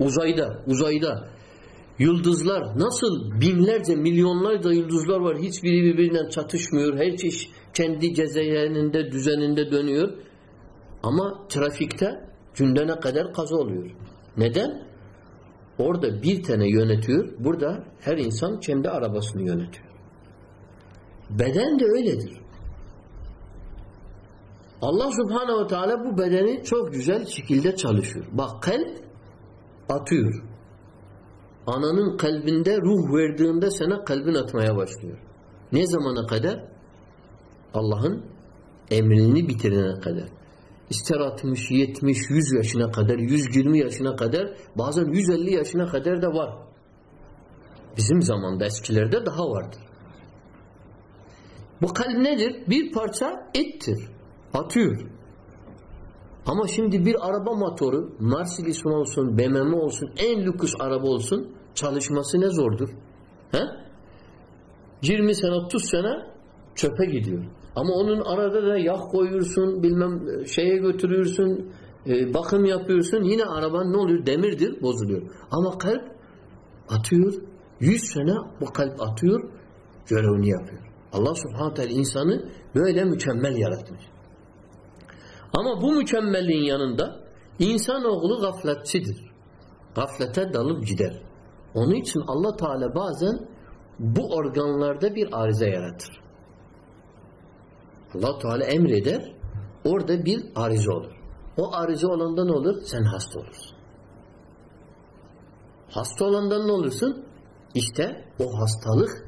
Uzayda, uzayda. Yıldızlar nasıl binlerce, milyonlarca yıldızlar var. Hiçbiri birbirinden çatışmıyor. Her şey kendi gezegeninde, düzeninde dönüyor. Ama trafikte gündene kadar kaza oluyor. Neden? Orada bir tane yönetiyor. Burada her insan kendi arabasını yönetiyor. Beden de öyledir. Allah subhanehu ve teala bu bedeni çok güzel şekilde çalışıyor. Bak kalp atıyor. Ananın kalbinde ruh verdiğinde sana kalbin atmaya başlıyor. Ne zamana kadar? Allah'ın emrini bitirene kadar. İster 60, 70, 100 yaşına kadar, 120 yaşına kadar, bazen 150 yaşına kadar da var. Bizim zamanda eskilerde daha vardır. Bu kalp nedir? Bir parça ettir. Atıyor. Ama şimdi bir araba motoru Mercedes olsun, BMW olsun, en lüks araba olsun çalışması ne zordur? He? 20 sene 30 sene çöpe gidiyor. Ama onun arada da yağ koyuyorsun, bilmem şeye götürüyorsun, e, bakım yapıyorsun. Yine araban ne oluyor? Demirdir, bozuluyor. Ama kalp atıyor. 100 sene bu kalp atıyor, görevini yapıyor. Allah subhanahu teala insanı böyle mükemmel yaratmış. Ama bu mükemmelliğin yanında insanoğlu gafletçidir. Gaflete dalıp gider. Onun için Allah Teala bazen bu organlarda bir arıza yaratır. Allah Teala emreder, orada bir arıza olur. O arıza olanda ne olur? Sen hasta olursun. Hasta olandan ne olursun? İşte o hastalık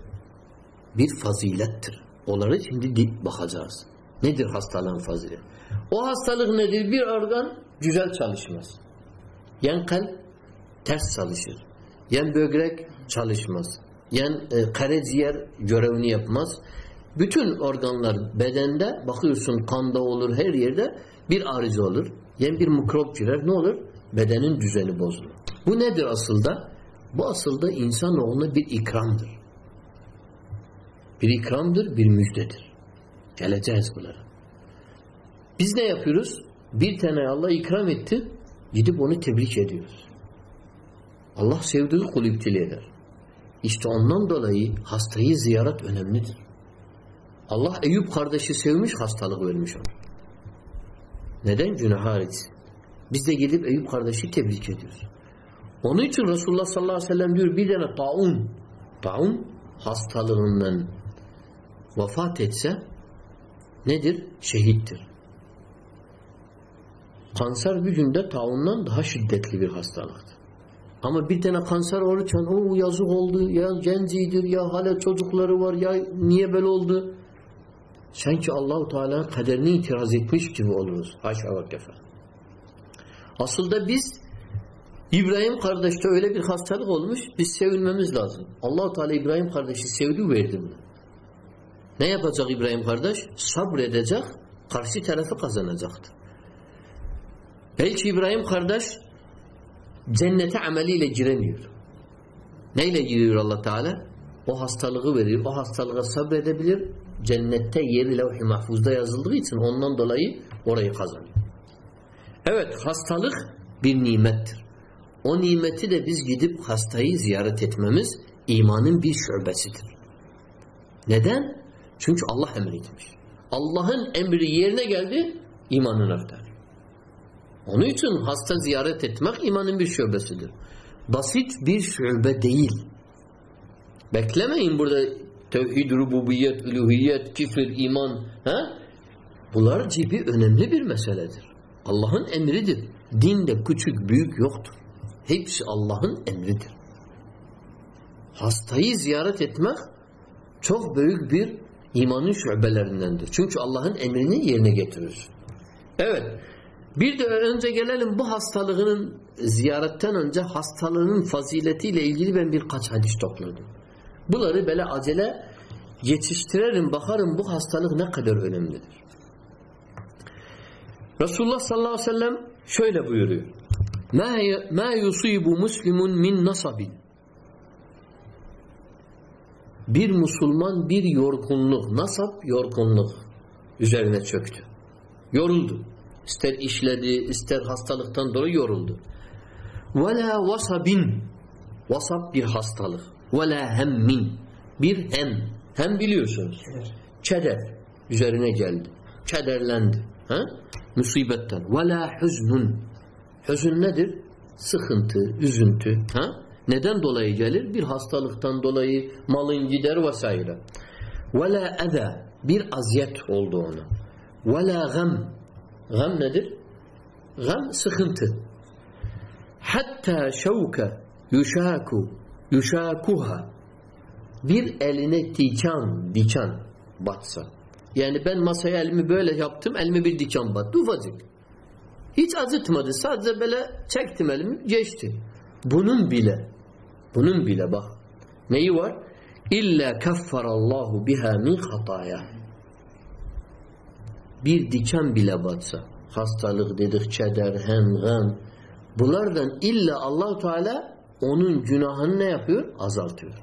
bir fazilettir. Onları şimdi bakacağız. Nedir hastalığın fazileti? O hastalık nedir? Bir organ güzel çalışmaz. Yan kalp ters çalışır. Yan böbrek çalışmaz. Yan e, karaciğer görevini yapmaz. Bütün organlar bedende bakıyorsun kanda olur her yerde bir arıza olur. Yani bir mikrop girer ne olur? Bedenin düzeni bozulur. Bu nedir aslında? Bu aslında insanoğluna bir ikramdır. Bir ikramdır, bir müjdedir. Geleceğiz bunlara. Biz ne yapıyoruz? Bir tane Allah ikram etti, gidip onu tebrik ediyoruz. Allah sevdiği kul iptili eder. İşte ondan dolayı hastayı ziyaret önemlidir. Allah Eyüp kardeşi sevmiş, hastalık vermiş ona. Neden? Günah hariç. Biz de gidip Eyüp kardeşi tebrik ediyoruz. Onun için Resulullah sallallahu aleyhi ve sellem diyor bir tane taun, taun hastalığından vefat etse nedir? Şehittir. Kanser bir günde taundan daha şiddetli bir hastalıktır. Ama bir tane kanser olurken o yazık oldu ya gencidir ya hala çocukları var ya niye böyle oldu? Sanki Allahu Teala kaderini itiraz etmiş gibi oluruz. Haşa ve kefe. Aslında biz İbrahim kardeşte öyle bir hastalık olmuş biz sevinmemiz lazım. Allahu Teala İbrahim kardeşi sevdi verdi bunu. Ne yapacak İbrahim kardeş? Sabredecek, karşı tarafı kazanacaktır. Belki İbrahim kardeş cennete ameliyle giremiyor. Neyle giriyor Allah Teala? O hastalığı veriyor. O hastalığa sabredebilir. Cennette yeri levh-i mahfuzda yazıldığı için ondan dolayı orayı kazanıyor. Evet hastalık bir nimettir. O nimeti de biz gidip hastayı ziyaret etmemiz imanın bir şöbesidir. Neden? Çünkü Allah emretmiş. Allah'ın emri yerine geldi, imanın artar. Onun için hasta ziyaret etmek imanın bir şöbesidir. Basit bir şöbe değil. Beklemeyin burada tevhid, rububiyet, üluhiyet, kifir, iman. Ha? Bunlar gibi önemli bir meseledir. Allah'ın emridir. Dinde küçük, büyük yoktur. Hepsi Allah'ın emridir. Hastayı ziyaret etmek çok büyük bir imanın şubelerindendir. Çünkü Allah'ın emrini yerine getirir. Evet. Bir de önce gelelim bu hastalığının ziyaretten önce hastalığının faziletiyle ilgili ben birkaç hadis topladım. Bunları böyle acele yetiştirelim bakarım bu hastalık ne kadar önemlidir. Resulullah sallallahu aleyhi ve sellem şöyle buyuruyor. Ma yusibu muslimun min nasabin bir Müslüman bir yorgunluk, nasap yorgunluk üzerine çöktü. Yoruldu. İster işledi, ister hastalıktan dolayı yoruldu. La vasabin. Vasab bir hastalık. La hemmin. Bir hem. Hem biliyorsunuz. Keder. Üzerine geldi. Kederlendi. Ha? Musibetten. La huznun. Hüzün nedir? Sıkıntı, üzüntü. Ha? Neden dolayı gelir? Bir hastalıktan dolayı malın gider vesaire. Ve la eza. Bir aziyet oldu ona. Ve la gam. Nedir? Gam sıkıntı. Hatta şevke yuşaku yuşakuha bir eline diken diken batsa. Yani ben masaya elimi böyle yaptım, elime bir diken battı. Ufacık. Hiç acıtmadı. Sadece böyle çektim elimi, geçti. Bunun bile, bunun bile bak. Neyi var? İlla kaffarallahu biha min hataya. Bir diken bile batsa. Hastalık dedik, keder, hem, gam. Bunlardan illa allah Teala onun günahını ne yapıyor? Azaltıyor.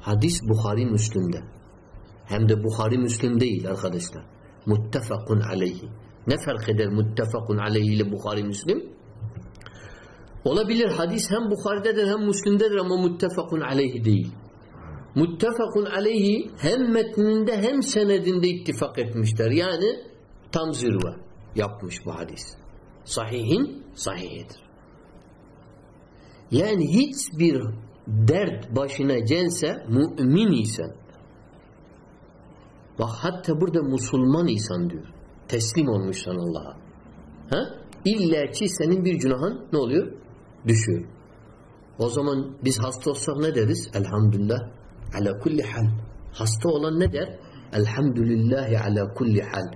Hadis Bukhari Müslim'de. Hem de Bukhari Müslim değil arkadaşlar. Muttefakun aleyhi. Ne fark eder muttefakun aleyhi ile Bukhari Müslim? Olabilir hadis hem Bukhari'dedir hem Müslim'dedir ama muttefakun aleyhi değil. Muttefakun aleyhi hem metninde hem senedinde ittifak etmişler. Yani tam zirve yapmış bu hadis. Sahihin sahihidir. Yani hiçbir dert başına gelse mümin isen bak hatta burada Müslüman insan diyor. Teslim olmuşsan Allah'a. Ha? İlla ki senin bir günahın ne oluyor? Düşüyor. O zaman biz hasta olsak ne deriz? Elhamdülillah ala kulli hal. Hasta olan ne der? Elhamdülillahi ala kulli hal.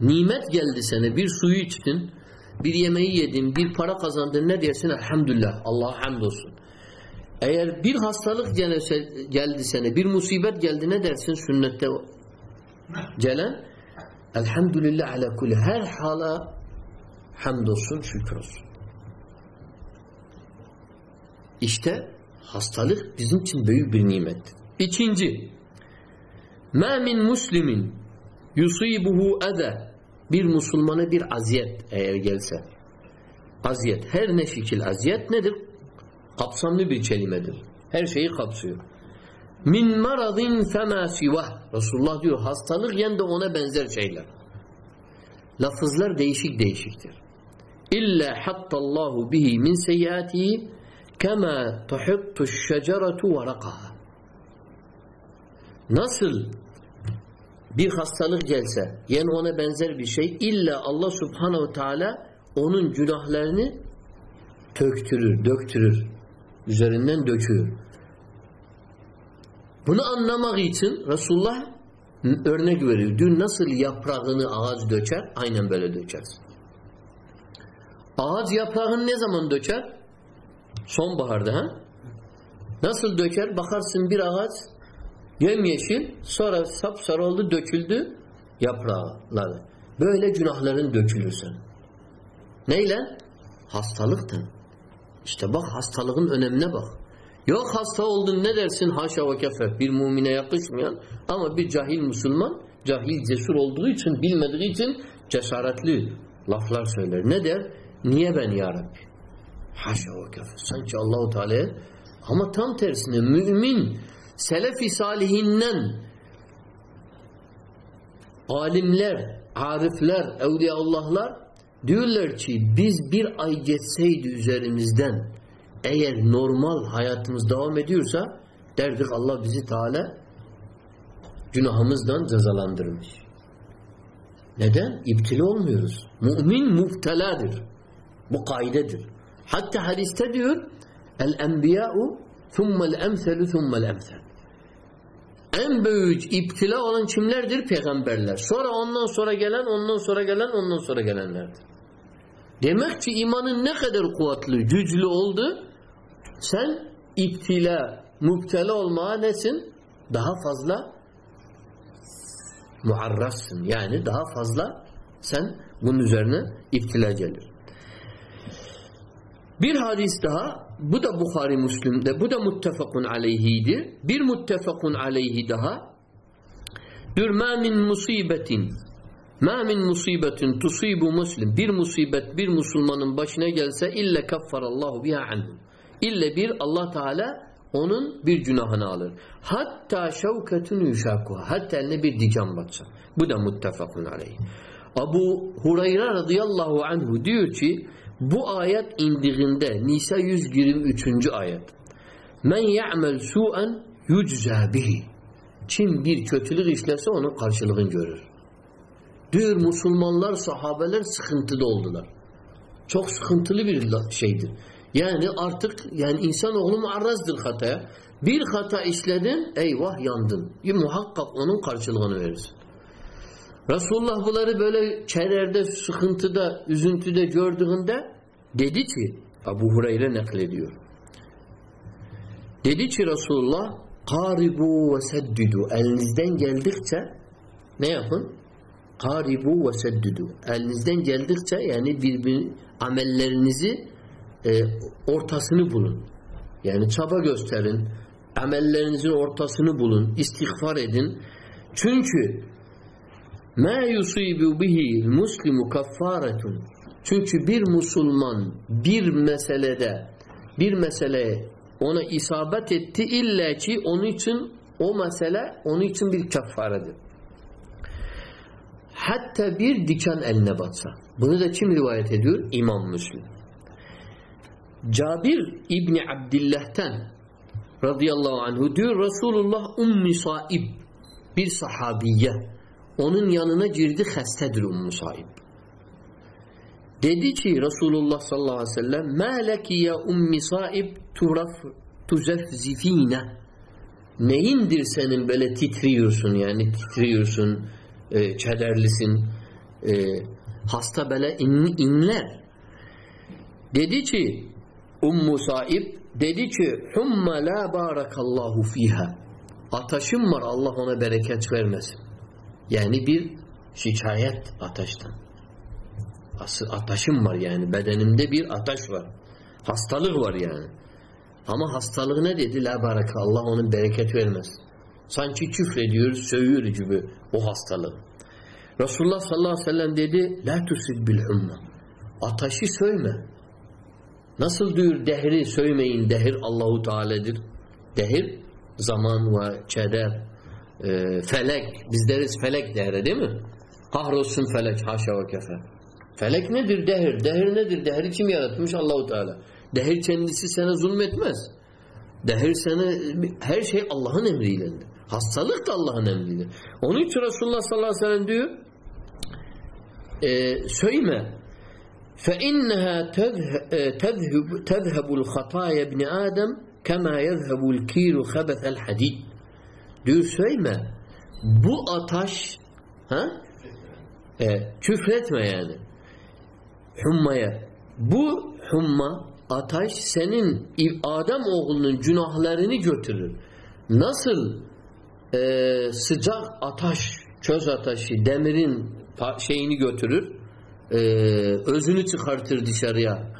Nimet geldi sana bir suyu içtin, bir yemeği yedin, bir para kazandın ne dersin? Elhamdülillah. Allah'a hamdolsun. Eğer bir hastalık geldi sana, bir musibet geldi ne dersin sünnette gelen? Elhamdülillah ala kulli. Her hala hamdolsun, şükür olsun. İşte hastalık bizim için büyük bir nimet. İkinci, ma min muslimin yusibuhu eda bir Müslümana bir aziyet eğer gelse. Aziyet. Her ne şekil aziyet nedir? Kapsamlı bir kelimedir. Her şeyi kapsıyor. Min maradin fema sivah. Resulullah diyor hastalık yen de ona benzer şeyler. Lafızlar değişik değişiktir. İlla hattallahu bihi min seyyatihi kema tuhittu şeceretu varakaha. Nasıl bir hastalık gelse yani ona benzer bir şey illa Allah subhanehu teala onun günahlarını töktürür, döktürür. Üzerinden döküyor. Bunu anlamak için Resulullah örnek veriyor. Dün nasıl yaprağını ağaç döker? Aynen böyle dökersin. Ağaç yaprağını ne zaman döker? Sonbaharda ha? Nasıl döker? Bakarsın bir ağaç yemyeşil sonra sapsarı oldu döküldü yaprağları. Böyle günahların dökülür sen. Neyle? Hastalıktan. İşte bak hastalığın önemine bak. Yok hasta oldun ne dersin haşa ve kefe bir mumine yakışmayan ama bir cahil Müslüman cahil cesur olduğu için bilmediği için cesaretli laflar söyler. Ne der? Niye ben ya Rabbi? Haşa ve kefe. Sanki Allahu Teala ama tam tersine mümin selefi salihinden alimler, arifler, evliyaullahlar diyorlar ki biz bir ay geçseydi üzerimizden eğer normal hayatımız devam ediyorsa derdik Allah bizi Teala günahımızdan cezalandırmış. Neden? İptili olmuyoruz. Mümin muhteladır. Bu kaidedir. Hatta hadiste diyor el-enbiya'u thummel emselu thummel emsel. En büyük iptila olan kimlerdir? Peygamberler. Sonra ondan sonra gelen, ondan sonra gelen, ondan sonra gelenlerdir. Demek ki imanın ne kadar kuvvetli, güçlü oldu, sen iptila, müptela olmaya nesin? Daha fazla muarrafsın. Yani daha fazla sen bunun üzerine iptila gelir. Bir hadis daha bu da Bukhari Müslim'de bu da muttefakun aleyhidir. Bir muttefakun aleyhi daha Dürma min musibetin Ma min musibetin tusibu muslim. Bir musibet bir Müslümanın başına gelse ille kaffarallahu biha anhu. İlle bir Allah Teala onun bir günahını alır. Hatta şevketun yuşakuha. Hatta eline bir diken batsa. Bu da muttefakun aleyh. Abu Hureyre radıyallahu anhu diyor ki bu ayet indiğinde Nisa 123. ayet. Men ya'mel su'en yucza bihi. Kim bir kötülük işlerse onun karşılığını görür. Diyor Müslümanlar, sahabeler sıkıntıda oldular. Çok sıkıntılı bir şeydir. Yani artık yani insanoğlu muarrazdır hataya. Bir hata işledin, eyvah yandın. Bir muhakkak onun karşılığını verirsin. Resulullah bunları böyle çererde, sıkıntıda, üzüntüde gördüğünde dedi ki, Abu Hureyre naklediyor. Dedi ki Resulullah, Karibu ve seddidu. Elinizden geldikçe ne yapın? Karibu ve seddidu. Elinizden geldikçe yani birbir amellerinizi e, ortasını bulun. Yani çaba gösterin. Amellerinizin ortasını bulun. istiğfar edin. Çünkü ma yusibu bihi muslimu kaffaretun. Çünkü bir Müslüman bir meselede bir meseleye ona isabet etti illa ki onun için o mesele onun için bir keffaredir. Hatta bir diken eline batsa. Bunu da kim rivayet ediyor? İmam Müslim. Cabir İbni Abdillah'ten radıyallahu anhu diyor Resulullah Ummi Saib bir sahabiye onun yanına girdi xəstədir Ümmü Saib. Dedi ki, Resulullah sallallahu aleyhi ve sellem Mə ləki ya Ümmü Saib turaf tuzefzifinə Neyindir senin böyle titriyorsun yani titriyorsun e, kederlisin e, hasta böyle in, inler. Dedi ki Ummu Saib dedi ki humma la barakallahu fiha. Ataşım var Allah ona bereket vermesin. Yani bir şikayet ateşten. Ataşım var yani bedenimde bir ateş var. Hastalık var yani. Ama hastalığı ne dedi? La baraka Allah onun bereket vermez. Sanki küfrediyor, sövüyor gibi o hastalık. Resulullah sallallahu aleyhi ve sellem dedi La tusib bil humma. Ataşı sövme. Nasıl diyor dehri söylemeyin dehir Allahu Teala'dır. Dehir zaman ve keder e, felek biz deriz felek dehre değil mi? Kahrolsun felek haşa ve kefe. Felek nedir? Dehir. Dehir nedir? Dehri kim yaratmış? Allahu Teala. Dehir kendisi sana zulmetmez. Dehir sana her şey Allah'ın emriyledir. Hastalık da Allah'ın emridir. Onun için Resulullah sallallahu aleyhi ve sellem diyor e, söyleme فإنها تذهب تذهب الخطايا ابن آدم كما يذهب الكير خبث الحديد diyor söyleme bu ataş ha? E, küfretme yani. Hummaya bu humma ataş senin Adem oğlunun günahlarını götürür. Nasıl e, sıcak ataş çöz ataşı demirin şeyini götürür e, özünü çıkartır dışarıya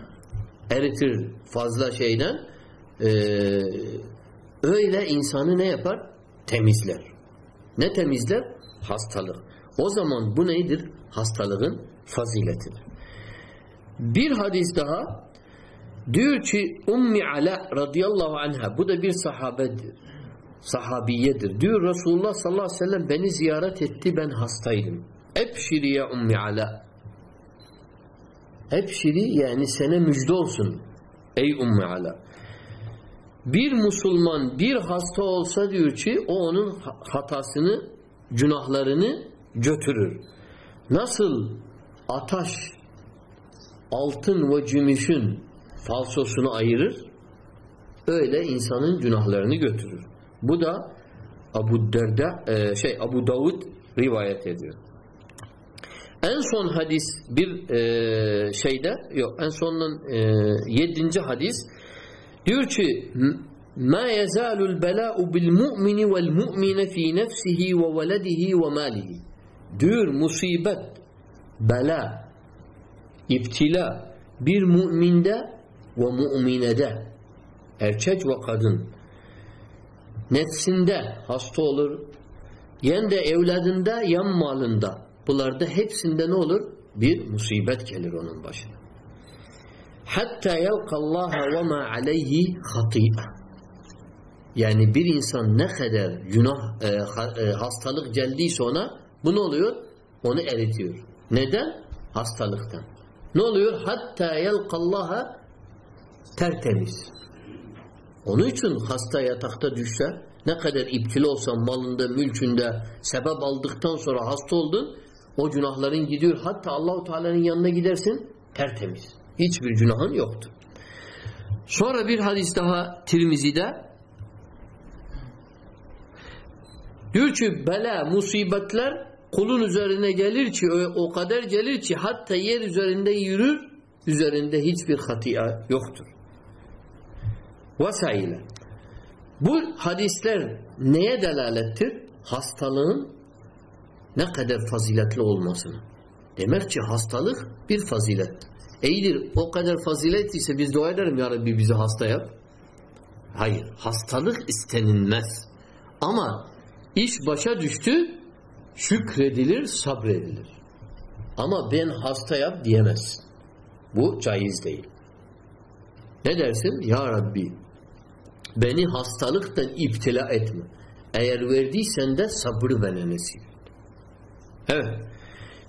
eritir fazla şeyden e, öyle insanı ne yapar? Temizler. Ne temizler? Hastalık. O zaman bu neydir? Hastalığın faziletidir. Bir hadis daha diyor ki Ummi Ala radıyallahu anha bu da bir sahabedir. Sahabiyedir. Diyor Resulullah sallallahu aleyhi ve sellem beni ziyaret etti ben hastaydım. Ebşiri ya Ummi Ala Ebşiri yani sene müjde olsun. Ey Ummu Ala. Bir Müslüman bir hasta olsa diyor ki o onun hatasını, günahlarını götürür. Nasıl ataş altın ve gümüşün falsosunu ayırır öyle insanın günahlarını götürür. Bu da Abu Derda e, şey Abu Davud rivayet ediyor. En son hadis bir e, şeyde yok en sonun e, yedinci hadis diyor ki ma yazalul bela'u bil mu'mini vel mu'mine fi nefsihi ve veledihi ve malihi diyor musibet bela iptila bir müminde ve müminede erkek ve kadın nefsinde hasta olur yen de evladında yan malında Bunlarda hepsinde ne olur? Bir musibet gelir onun başına. Hatta yelkallaha ve ma aleyhi hati'a. Yani bir insan ne kadar günah, e, e, hastalık geldiyse ona bu ne oluyor? Onu eritiyor. Neden? Hastalıktan. Ne oluyor? Hatta yelkallaha tertemiz. Onun için hasta yatakta düşse ne kadar iptili olsan malında, mülkünde sebep aldıktan sonra hasta oldun o günahların gidiyor. Hatta Allahu Teala'nın yanına gidersin tertemiz. Hiçbir günahın yoktur. Sonra bir hadis daha Tirmizi'de diyor ki bela, musibetler kulun üzerine gelir ki o kadar gelir ki hatta yer üzerinde yürür üzerinde hiçbir hatia yoktur. Vesaire. Bu hadisler neye delalettir? Hastalığın ne kadar faziletli olmasını. Demek ki hastalık bir fazilet. İyidir o kadar fazilet ise biz dua ederim ya Rabbi bizi hasta yap. Hayır. Hastalık istenilmez. Ama iş başa düştü şükredilir, sabredilir. Ama ben hasta yap diyemezsin. Bu caiz değil. Ne dersin? Ya Rabbi beni hastalıktan iptila etme. Eğer verdiysen de sabrı bana nasip Evet.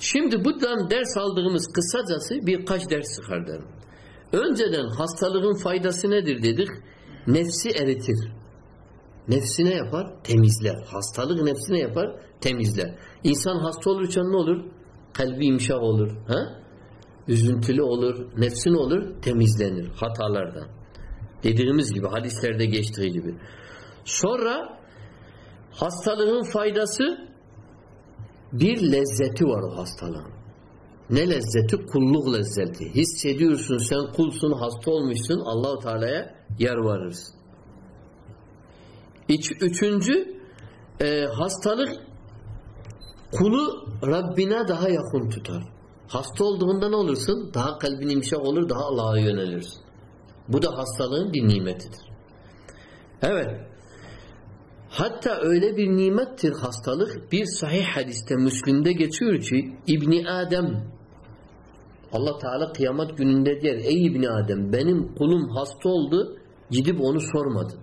Şimdi buradan ders aldığımız kısacası birkaç ders çıkardım. Önceden hastalığın faydası nedir dedik? Nefsi eritir. Nefsine yapar? Temizler. Hastalık nefsine yapar? Temizler. İnsan hasta olurken ne olur? Kalbi imşak olur. Ha? Üzüntülü olur. Nefsin olur? Temizlenir hatalardan. Dediğimiz gibi hadislerde geçtiği gibi. Sonra hastalığın faydası bir lezzeti var o hastalığın. Ne lezzeti? Kulluk lezzeti. Hissediyorsun sen kulsun, hasta olmuşsun. Allahu Teala'ya yer varırsın. İç, üçüncü e, hastalık kulu Rabbine daha yakın tutar. Hasta olduğunda ne olursun? Daha kalbin imşak olur, daha Allah'a yönelirsin. Bu da hastalığın bir nimetidir. Evet. Hatta öyle bir nimettir hastalık. Bir sahih hadiste Müslim'de geçiyor ki İbni Adem Allah Teala kıyamet gününde der ey İbni Adem benim kulum hasta oldu gidip onu sormadın.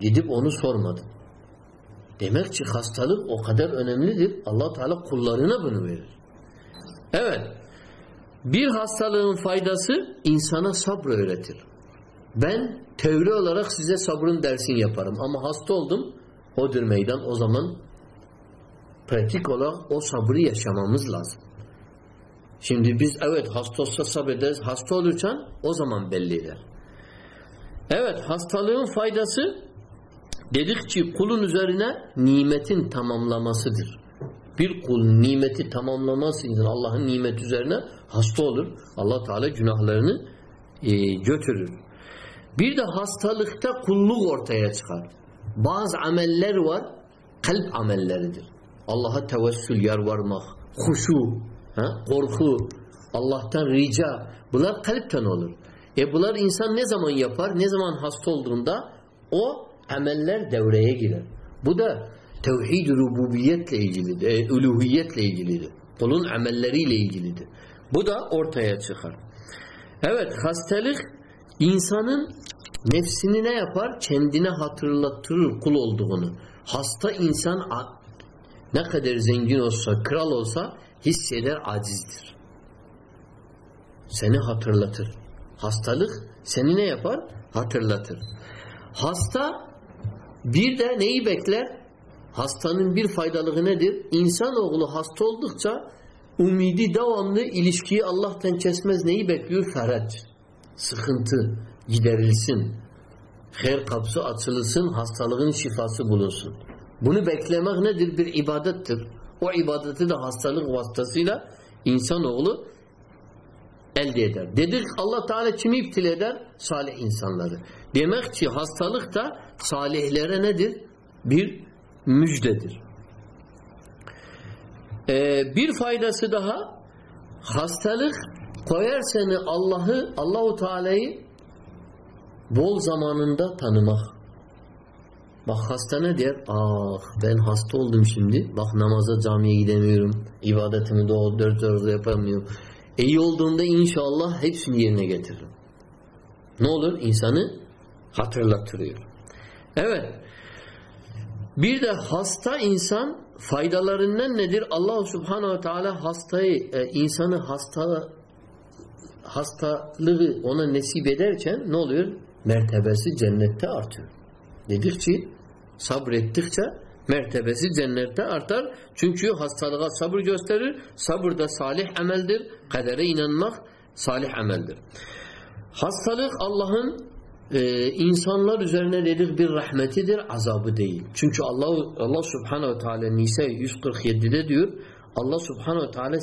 Gidip onu sormadın. Demek ki hastalık o kadar önemlidir. Allah Teala kullarına bunu verir. Evet. Bir hastalığın faydası insana sabrı öğretir. Ben teori olarak size sabrın dersini yaparım. Ama hasta oldum odur meydan. O zaman pratik olarak o sabrı yaşamamız lazım. Şimdi biz evet hasta olsa sabrederiz. Hasta olurken o zaman belli eder. Evet hastalığın faydası dedik ki kulun üzerine nimetin tamamlamasıdır. Bir kul nimeti tamamlaması için Allah'ın nimet üzerine hasta olur. Allah Teala günahlarını e, götürür. Bir de hastalıkta kulluk ortaya çıkar. Bazı ameller var, kalp amelleridir. Allah'a tevessül yarvarmak, huşu, ha? korku, Allah'tan rica. Bunlar kalpten olur. E bunlar insan ne zaman yapar? Ne zaman hasta olduğunda o ameller devreye girer. Bu da tevhid rububiyetle ilgilidir, e, uluhiyetle ilgilidir. Kulun amelleriyle ilgilidir. Bu da ortaya çıkar. Evet hastalık insanın nefsini ne yapar? Kendine hatırlatırır kul olduğunu. Hasta insan ne kadar zengin olsa, kral olsa hisseder acizdir. Seni hatırlatır. Hastalık seni ne yapar? Hatırlatır. Hasta bir de neyi bekler? Hastanın bir faydalığı nedir? İnsanoğlu hasta oldukça umidi devamlı ilişkiyi Allah'tan kesmez. Neyi bekliyor? Feraç. Sıkıntı giderilsin. Her kapısı açılsın, hastalığın şifası bulunsun. Bunu beklemek nedir? Bir ibadettir. O ibadeti de hastalık vasıtasıyla insanoğlu elde eder. Dedik Allah Teala kimi iptil eder? Salih insanları. Demek ki hastalık da salihlere nedir? Bir müjdedir. Ee, bir faydası daha hastalık koyar seni Allah'ı Allahu Teala'yı bol zamanında tanımak. Bak hasta ne der? Ah ben hasta oldum şimdi. Bak namaza camiye gidemiyorum. İbadetimi doğru dört dört yapamıyorum. İyi olduğunda inşallah hepsini yerine getiririm. Ne olur? İnsanı hatırlatıyor. Evet. Bir de hasta insan faydalarından nedir? Allah Subhanahu Teala hastayı, e, insanı hasta hastalığı ona nesip ederken ne oluyor? Mertebesi cennette artıyor. Dedik ki sabrettikçe mertebesi cennette artar. Çünkü hastalığa sabır gösterir. Sabır da salih ameldir. Kadere inanmak salih ameldir. Hastalık Allah'ın e, insanlar üzerine dedik bir rahmetidir, azabı değil. Çünkü Allah Allah Subhanahu ve Teala Nisa 147'de diyor Allah Subhanahu Teala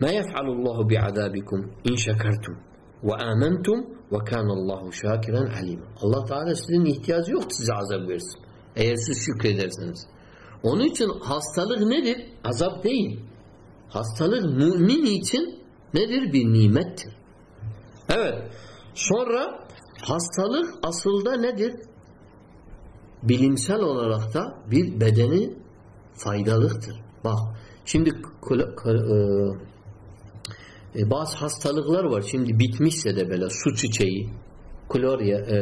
ma yef'alullahu bi'azabikum in şekertum ve amentum ve kanallahu şakiren alim. Allah Teala sizin ihtiyacı yok size azap versin. Eğer siz şükrederseniz. Onun için hastalık nedir? Azap değil. Hastalık mümin için nedir? Bir nimettir. Evet. Sonra hastalık aslında nedir? Bilimsel olarak da bir bedeni faydalıktır. Bak şimdi e, e, bazı hastalıklar var. Şimdi bitmişse de böyle su çiçeği, klorya, e,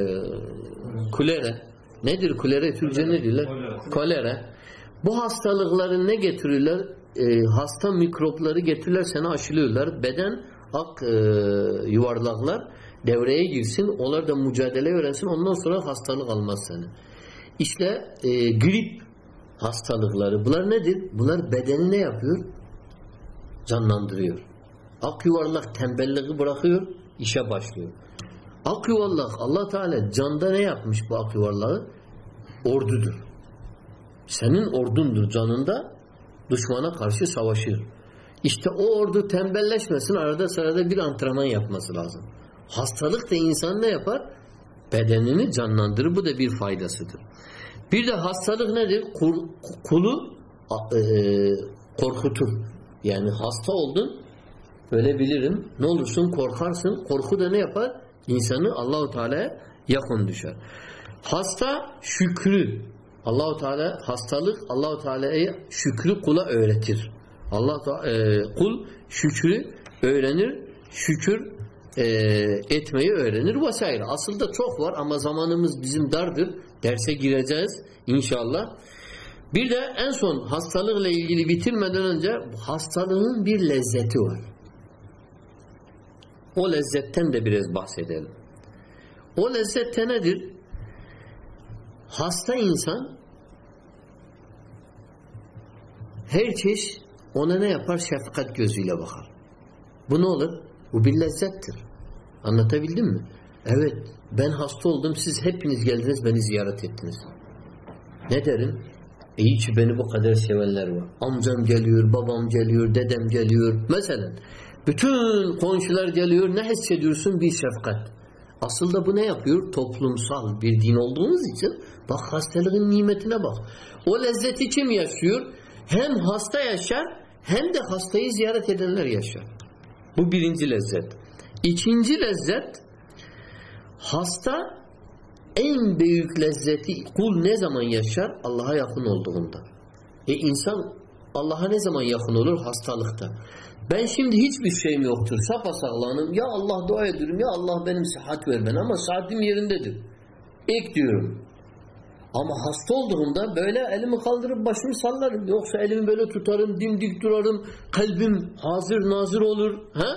kulere. Nedir kulere? Türkçe ne diyorlar? Kolera. Bu hastalıkları ne getirirler? E, hasta mikropları getirirler, seni aşılıyorlar. Beden ak e, yuvarlaklar devreye girsin. Onlar da mücadele öğrensin. Ondan sonra hastalık almaz seni. İşte e, grip hastalıkları. Bunlar nedir? Bunlar bedeni ne yapıyor? Canlandırıyor. Ak yuvarlak tembelliği bırakıyor, işe başlıyor. Ak yuvarlak Allah Teala canda ne yapmış bu ak yuvarlağı? Ordudur. Senin ordundur canında düşmana karşı savaşıyor. İşte o ordu tembelleşmesin arada sırada bir antrenman yapması lazım. Hastalık da insan ne yapar? Bedenini canlandırır. Bu da bir faydasıdır. Bir de hastalık nedir? Kulu e, korkutur. Yani hasta oldun öyle bilirim. Ne olursun korkarsın. Korku da ne yapar? İnsanı Allahu Teala'ya yakın düşer. Hasta şükrü. Allahu Teala hastalık Allahu Teala'ya şükrü kula öğretir. Allah e, kul şükrü öğrenir. Şükür e, etmeyi öğrenir vesaire. Aslında çok var ama zamanımız bizim dardır. Derse gireceğiz inşallah. Bir de en son hastalıkla ilgili bitirmeden önce hastalığın bir lezzeti var. O lezzetten de biraz bahsedelim. O lezzette nedir? Hasta insan her çeşit ona ne yapar? Şefkat gözüyle bakar. Bu ne olur? Bu bir lezzettir. Anlatabildim mi? Evet ben hasta oldum siz hepiniz geldiniz beni ziyaret ettiniz. Ne derim? İyi ki beni bu kadar sevenler var. Amcam geliyor, babam geliyor, dedem geliyor. Mesela bütün komşular geliyor. Ne hissediyorsun? Bir şefkat. Aslında bu ne yapıyor? Toplumsal bir din olduğumuz için bak hastalığın nimetine bak. O lezzeti kim yaşıyor? Hem hasta yaşar hem de hastayı ziyaret edenler yaşar. Bu birinci lezzet. İkinci lezzet hasta en büyük lezzeti kul ne zaman yaşar? Allah'a yakın olduğunda. E insan Allah'a ne zaman yakın olur? Hastalıkta. Ben şimdi hiçbir şeyim yoktur. Sapasağlanım. Ya Allah dua ediyorum. Ya Allah benim sıhhat ver ben. Ama saatim yerindedir. Ek diyorum. Ama hasta olduğumda böyle elimi kaldırıp başımı sallarım. Yoksa elimi böyle tutarım, dimdik durarım. Kalbim hazır nazır olur. Ha?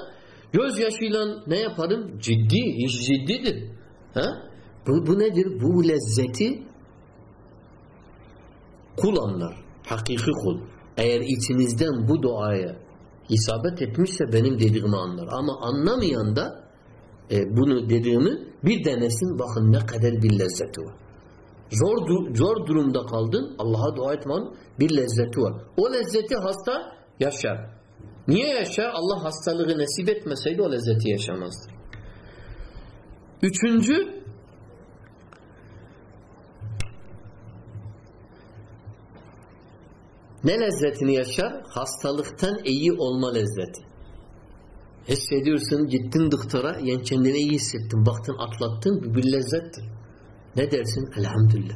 Göz yaşıyla ne yaparım? Ciddi, iş ciddidir. Ha? Bu, bu nedir? Bu lezzeti kul anlar. Hakiki kul. Eğer içinizden bu duaya isabet etmişse benim dediğimi anlar. Ama anlamayan da e, bunu dediğimi bir denesin bakın ne kadar bir lezzeti var. Zor, zor durumda kaldın Allah'a dua etman bir lezzeti var. O lezzeti hasta yaşar. Niye yaşar? Allah hastalığı nasip etmeseydi o lezzeti yaşamazdı. Üçüncü ne lezzetini yaşar? Hastalıktan iyi olma lezzeti. Hissediyorsun gittin doktora yani kendini iyi hissettin baktın atlattın bir lezzettir. Ne dersin? Elhamdülillah.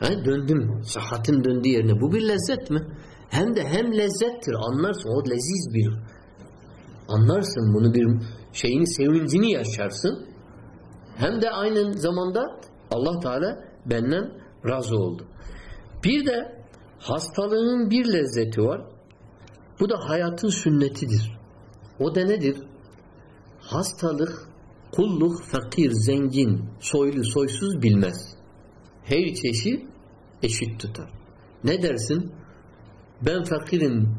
Ha, döndüm. Sıhhatin döndüğü yerine. Bu bir lezzet mi? Hem de hem lezzettir. Anlarsın. O leziz bir. Anlarsın bunu bir şeyini, sevincini yaşarsın. Hem de aynı zamanda Allah Teala benden razı oldu. Bir de hastalığın bir lezzeti var. Bu da hayatın sünnetidir. O da nedir? Hastalık, kulluk, fakir, zengin, soylu, soysuz bilmez. Her çeşit eşit tutar. Ne dersin? Ben fakirim,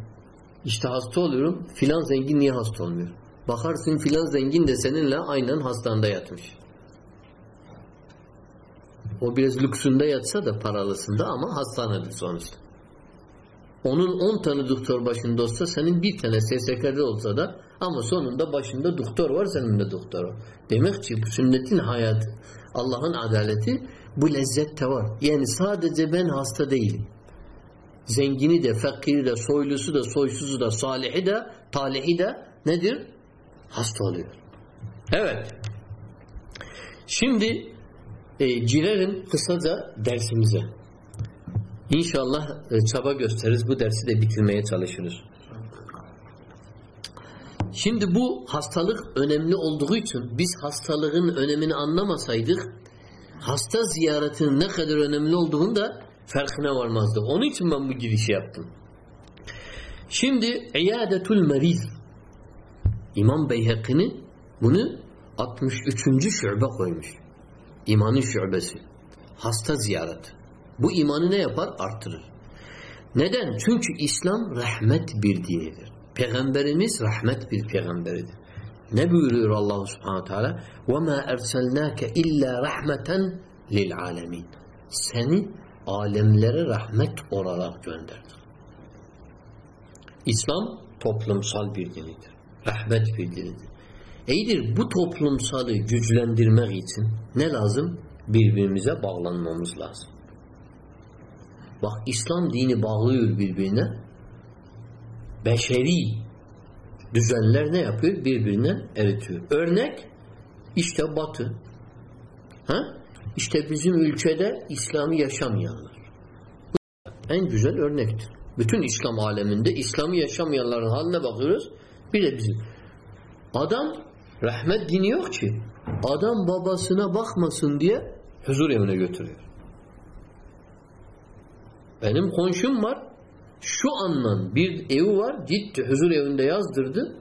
işte hasta oluyorum, filan zengin niye hasta olmuyor? Bakarsın filan zengin de seninle aynen hastanede yatmış. O biraz lüksünde yatsa da paralısında ama hastanede sonuçta. Onun 10 tane doktor başında olsa senin bir tane SSK'de olsa da ama sonunda başında doktor var senin de doktor var. Demek ki sünnetin hayatı Allah'ın adaleti bu lezzette var. Yani sadece ben hasta değilim. Zengini de, fakiri de, soylusu da, soysuzu da, salihi de, talihi de nedir? Hasta oluyor. Evet. Şimdi e, girelim kısaca dersimize. İnşallah e, çaba gösteririz. Bu dersi de bitirmeye çalışırız. Şimdi bu hastalık önemli olduğu için biz hastalığın önemini anlamasaydık hasta ziyaretinin ne kadar önemli olduğunu da farkına varmazdık. Onun için ben bu girişi yaptım. Şimdi iyadetul meriz İmam Beyhekini bunu 63. şube koymuş. İmanın şubesi. Hasta ziyaret. Bu imanı ne yapar? Artırır. Neden? Çünkü İslam rahmet bir diyedir. Peygamberimiz rahmet bir peygamberidir. Ne buyuruyor Allah Subhanahu Teala? "Ve ma erselnake illa rahmeten lil alemin." Seni alemlere rahmet olarak gönderdik. İslam toplumsal bir dinidir. Rahmet bir dinidir. İyidir bu toplumsalı güçlendirmek için ne lazım? Birbirimize bağlanmamız lazım. Bak İslam dini bağlıyor birbirine. Beşeri düzenler ne yapıyor? Birbirine eritiyor. Örnek işte Batı. Ha? İşte bizim ülkede İslam'ı yaşamayanlar. Bu en güzel örnektir. Bütün İslam aleminde İslam'ı yaşamayanların haline bakıyoruz. Bir de bizim. Adam rahmet dini yok ki. Adam babasına bakmasın diye huzur evine götürüyor. Benim komşum var. Şu andan bir evi var. Gitti huzur evinde yazdırdı.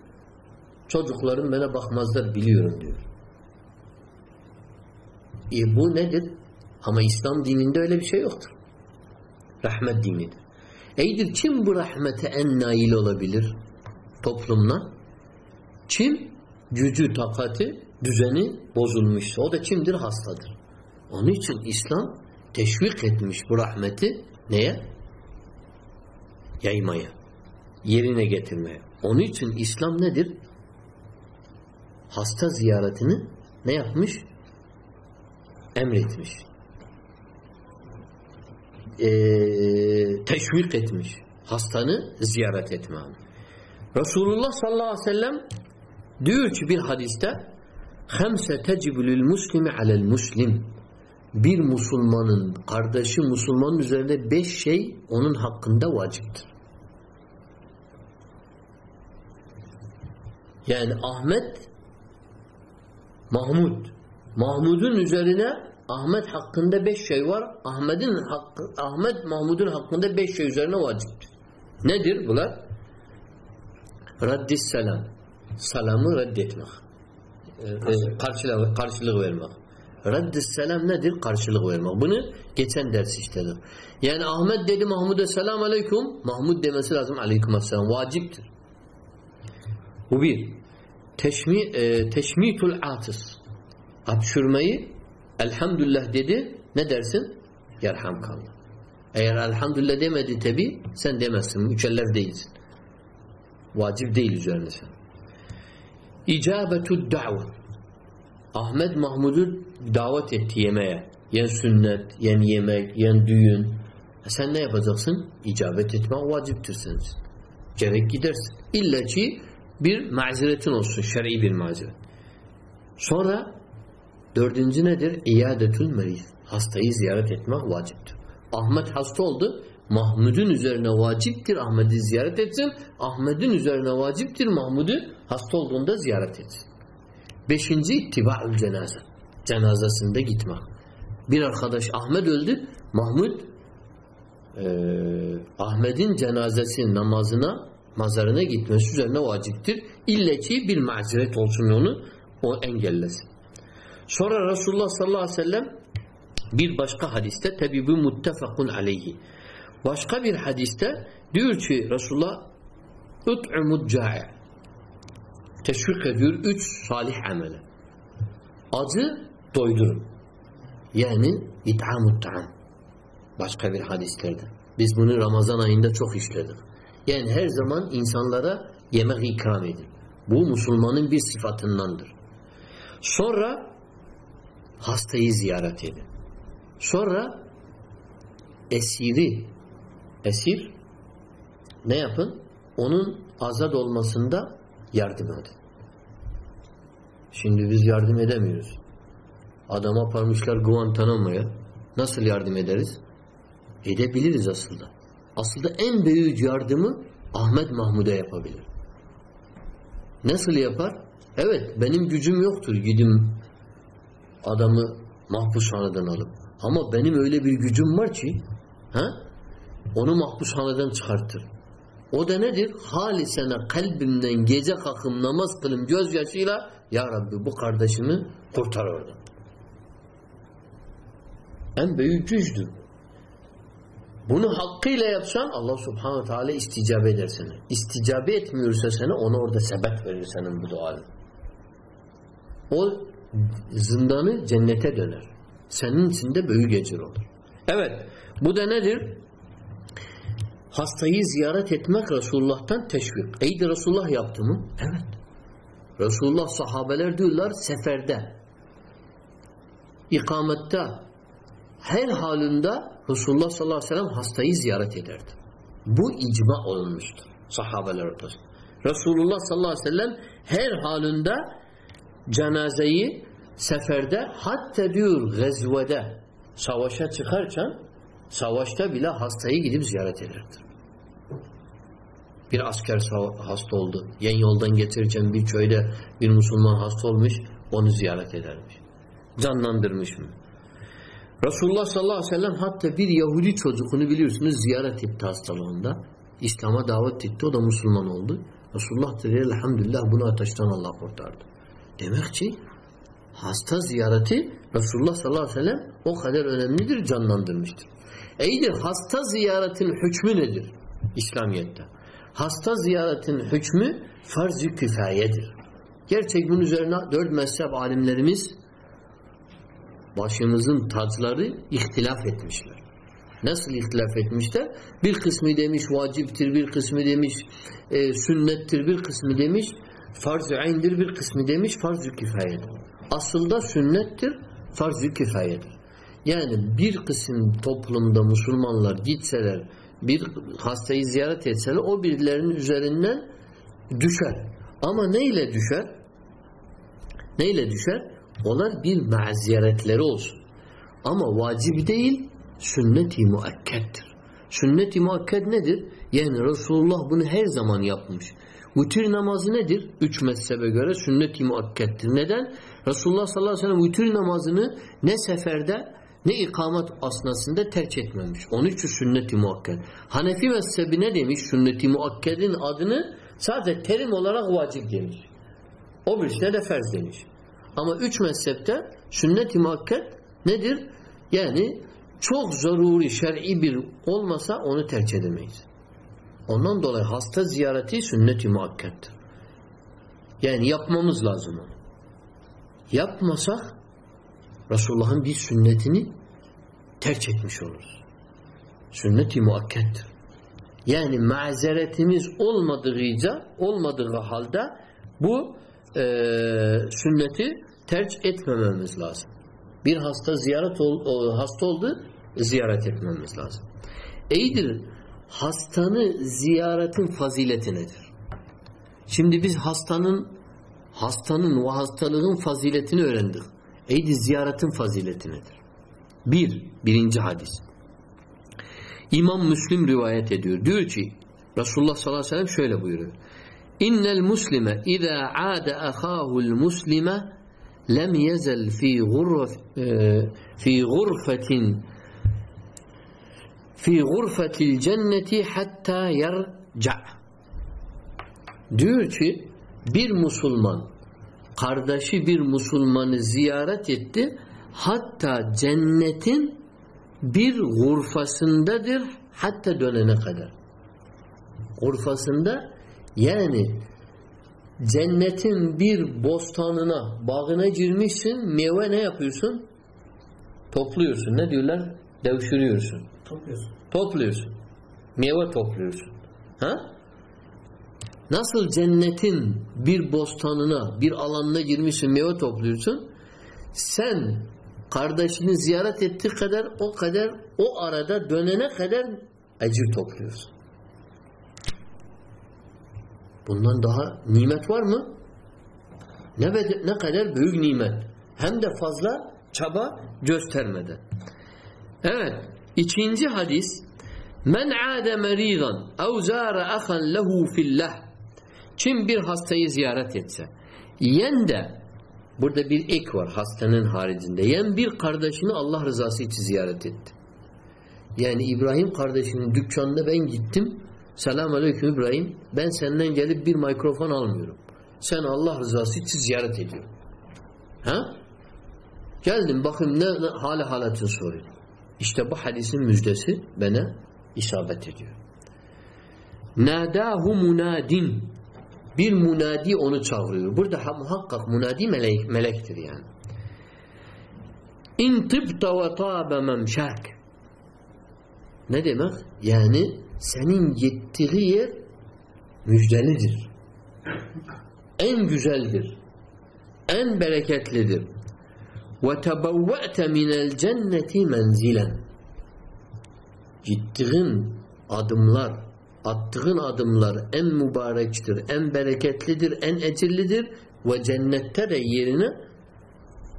Çocuklarım bana bakmazlar biliyorum diyor. E bu nedir? Ama İslam dininde öyle bir şey yoktur. Rahmet dinidir. Eydir kim bu rahmete en nail olabilir? Toplumla. Kim? Gücü, takati, düzeni bozulmuşsa. O da kimdir? Hastadır. Onun için İslam teşvik etmiş bu rahmeti neye? Yaymaya. Yerine getirmeye. Onun için İslam nedir? Hasta ziyaretini ne yapmış? Emretmiş. Ee, teşvik etmiş. Hastanı ziyaret etme. Resulullah sallallahu aleyhi ve sellem diyor ki bir hadiste Hemse tecibülül muslimi alel muslim bir Müslümanın kardeşi Müslümanın üzerinde beş şey onun hakkında vaciptir. Yani Ahmet Mahmud Mahmud'un üzerine Ahmet hakkında beş şey var. Ahmet'in hakkı, Ahmet Mahmud'un hakkında beş şey üzerine vaciptir. Nedir bunlar? Raddis selam. Salamı reddetmek. Ee, karşılık, karşılık vermek. Reddis selam nedir? Karşılık vermek. Bunu geçen ders işledik. Yani Ahmet dedi Mahmud'a selam aleyküm. Mahmud demesi lazım aleyküm selam. Vaciptir. Bu bir. Teşmi, e, teşmitul atıs. Hapşurmayı elhamdülillah dedi. Ne dersin? Yerham kaldı. Eğer elhamdülillah demedi tabi sen demezsin. Mükellef değilsin. Vacip değil üzerine sen. İcabetud da've. Ahmet Mahmud'u davet etti yemeğe. Yen sünnet, yen yemek, yen düğün. E sen ne yapacaksın? İcabet etmek vaciptir senin Gerek gidersin. İlla ki bir mazeretin olsun. Şer'i bir mazeret. Sonra dördüncü nedir? İyadetül meriz. Hastayı ziyaret etmek vaciptir. Ahmet hasta oldu. Mahmud'un üzerine vaciptir Ahmet'i ziyaret etsin. Ahmet'in üzerine vaciptir Mahmud'u hasta olduğunda ziyaret etsin. Beşinci ittiba'ül cenaze. Cenazesinde gitmek. Bir arkadaş Ahmet öldü. Mahmud e, Ahmet'in cenazesi namazına mazarına gitmesi üzerine vaciptir. İlle ki bir mazeret olsun onu o engellesin. Sonra Resulullah sallallahu aleyhi ve sellem bir başka hadiste tabi bu muttefakun aleyhi. Başka bir hadiste diyor ki Resulullah ut'umud ca'i teşvik ediyor üç salih amele. Acı doydurun. Yani it'amut ta'am. Başka bir hadislerde. Biz bunu Ramazan ayında çok işledik. Yani her zaman insanlara yemek ikram edin. Bu Müslümanın bir sıfatındandır. Sonra hastayı ziyaret edin. Sonra esiri esir ne yapın? Onun azad olmasında yardım edin. Şimdi biz yardım edemiyoruz. Adama parmışlar Guantanamo'ya. Nasıl yardım ederiz? Edebiliriz aslında. Aslında en büyük yardımı Ahmet Mahmud'a yapabilir. Nasıl yapar? Evet benim gücüm yoktur gidim adamı mahpushaneden alıp. Ama benim öyle bir gücüm var ki he, onu mahpushaneden çıkartır. O da nedir? Halisene kalbimden gece kalkım namaz kılım gözyaşıyla Ya Rabbi bu kardeşimi kurtar oradan. En büyük güçtür. Bunu hakkıyla yapsan Allah subhanahu teala isticabe eder sana. İsticabe etmiyorsa sana ona orada sebep verir senin bu duanı. O zindanı cennete döner. Senin içinde büyük ecir olur. Evet. Bu da nedir? Hastayı ziyaret etmek Resulullah'tan teşvik. Eydi Resulullah yaptı mı? Evet. Resulullah sahabeler diyorlar seferde, ikamette, her halinde Resulullah sallallahu aleyhi ve sellem hastayı ziyaret ederdi. Bu icma olunmuştur sahabeler ortasında. Resulullah sallallahu aleyhi ve sellem her halinde cenazeyi seferde hatta diyor gazvede savaşa çıkarken savaşta bile hastayı gidip ziyaret ederdi. Bir asker hasta oldu. Yen yoldan getireceğim bir köyde bir Müslüman hasta olmuş onu ziyaret edermiş. Canlandırmış mı? Resulullah sallallahu aleyhi ve sellem hatta bir Yahudi çocukunu biliyorsunuz ziyaret etti hastalığında. İslam'a davet etti. O da Müslüman oldu. Resulullah dedi elhamdülillah bunu ateşten Allah kurtardı. Demek ki hasta ziyareti Resulullah sallallahu aleyhi ve sellem o kadar önemlidir, canlandırmıştır. İyidir, hasta ziyaretin hükmü nedir İslamiyet'te? Hasta ziyaretin hükmü farz-ı kifayedir. Gerçek bunun üzerine dört mezhep alimlerimiz başımızın tacları ihtilaf etmişler. Nasıl ihtilaf etmişler? Bir kısmı demiş vaciptir, bir kısmı demiş e, sünnettir, bir kısmı demiş farz-ı ayn'dir, bir kısmı demiş farz-ı kifayedir. Aslında sünnettir, farz-ı kifayedir. Yani bir kısım toplumda Müslümanlar gitseler, bir hastayı ziyaret etseler o birilerinin üzerinden düşer. Ama neyle düşer? Neyle düşer? Onlar bir maziyaretleri olsun. Ama vacip değil, sünnet-i muakkettir. Sünnet-i muakked nedir? Yani Resulullah bunu her zaman yapmış. Vitir namazı nedir? Üç mezhebe göre sünnet-i muakkettir. Neden? Resulullah sallallahu aleyhi ve sellem vitir namazını ne seferde ne ikamet asnasında terk etmemiş. Onun için sünnet-i muakked. Hanefi mezhebi ne demiş? Sünnet-i muakkedin adını sadece terim olarak vacip demiş. O birisine de ferz demiş. Ama üç mezhepte sünnet-i muakked nedir? Yani çok zaruri, şer'i bir olmasa onu terk edemeyiz. Ondan dolayı hasta ziyareti sünnet-i muakkettir. Yani yapmamız lazım onu. Yapmasak Resulullah'ın bir sünnetini terk etmiş oluruz. Sünnet-i muakkettir. Yani mazeretimiz olmadığıca, olmadığı halde bu e, sünneti terk etmememiz lazım. Bir hasta ziyaret ol, hasta oldu, ziyaret etmemiz lazım. İyidir. Hastanı ziyaretin fazileti nedir? Şimdi biz hastanın hastanın ve hastalığın faziletini öğrendik. İyidir ziyaretin fazileti nedir? Bir, birinci hadis. İmam Müslim rivayet ediyor. Diyor ki Resulullah sallallahu aleyhi ve sellem şöyle buyuruyor. İnnel muslime izâ âde ahâhul muslime lem yezel fi gurf fi gurfetin fi gurfetil cenneti hatta yerca. Diyor ki bir Müslüman kardeşi bir Müslümanı ziyaret etti hatta cennetin bir gurfasındadır hatta dönene kadar. Gurfasında yani cennetin bir bostanına, bağına girmişsin, meyve ne yapıyorsun? Topluyorsun. Ne diyorlar? Devşiriyorsun. Topluyorsun. Topluyorsun. Meyve topluyorsun. Ha? Nasıl cennetin bir bostanına, bir alanına girmişsin, meyve topluyorsun. Sen kardeşini ziyaret ettiği kadar o kadar o arada dönene kadar ecir topluyorsun. Bundan daha nimet var mı? Ne, ne kadar büyük nimet. Hem de fazla çaba göstermeden. Evet. İkinci hadis Men ade meridan ev zâre ahan lehu fillah Kim bir hastayı ziyaret etse yen de burada bir ek var hastanın haricinde yen bir kardeşini Allah rızası için ziyaret etti. Yani İbrahim kardeşinin dükkanında ben gittim Selamun Aleyküm İbrahim ben senden gelip bir mikrofon almıyorum. Sen Allah rızası için ziyaret ediyorsun. Ha? Geldim bakın ne, ne hali halatını soruyorum. İşte bu hadisin müjdesi bana isabet ediyor. Nadahu munadin bir munadi onu çağırıyor. Burada muhakkak munadi melek, melektir yani. İn tıbta ve tabe memşak ne demek? Yani senin gittiği yer müjdelidir. En güzeldir. En bereketlidir. Ve tebevve'te minel cenneti menzilen. Gittiğin adımlar, attığın adımlar en mübarektir, en bereketlidir, en ecirlidir ve cennette de yerini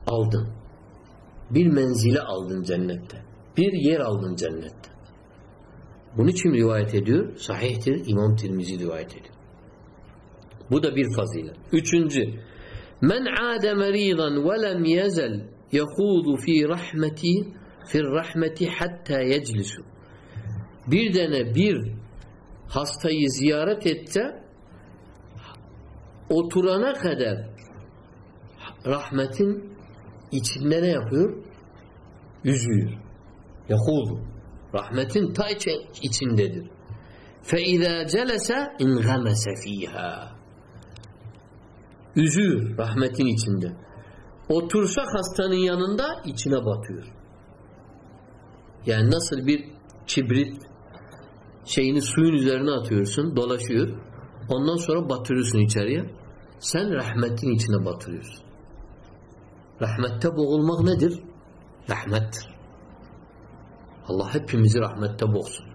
aldın. Bir menzile aldın cennette. Bir yer aldın cennette. Bunu kim rivayet ediyor? Sahihtir. İmam Tirmizi rivayet ediyor. Bu da bir fazilet. Üçüncü. Men ade meridan ve lem yezel yehudu fi rahmeti fi rahmeti hatta yeclisu. Bir tane bir hastayı ziyaret etse oturana kadar rahmetin içinde ne yapıyor? Yüzüyor. Yahudu. Rahmetin ta içindedir. فَاِذَا جَلَسَ اِنْغَمَسَ ف۪يهَا Üzüyor rahmetin içinde. Otursa hastanın yanında içine batıyor. Yani nasıl bir kibrit şeyini suyun üzerine atıyorsun, dolaşıyor. Ondan sonra batırıyorsun içeriye. Sen rahmetin içine batırıyorsun. Rahmette boğulmak nedir? Rahmettir. Allah hepimizi rahmette boğsun.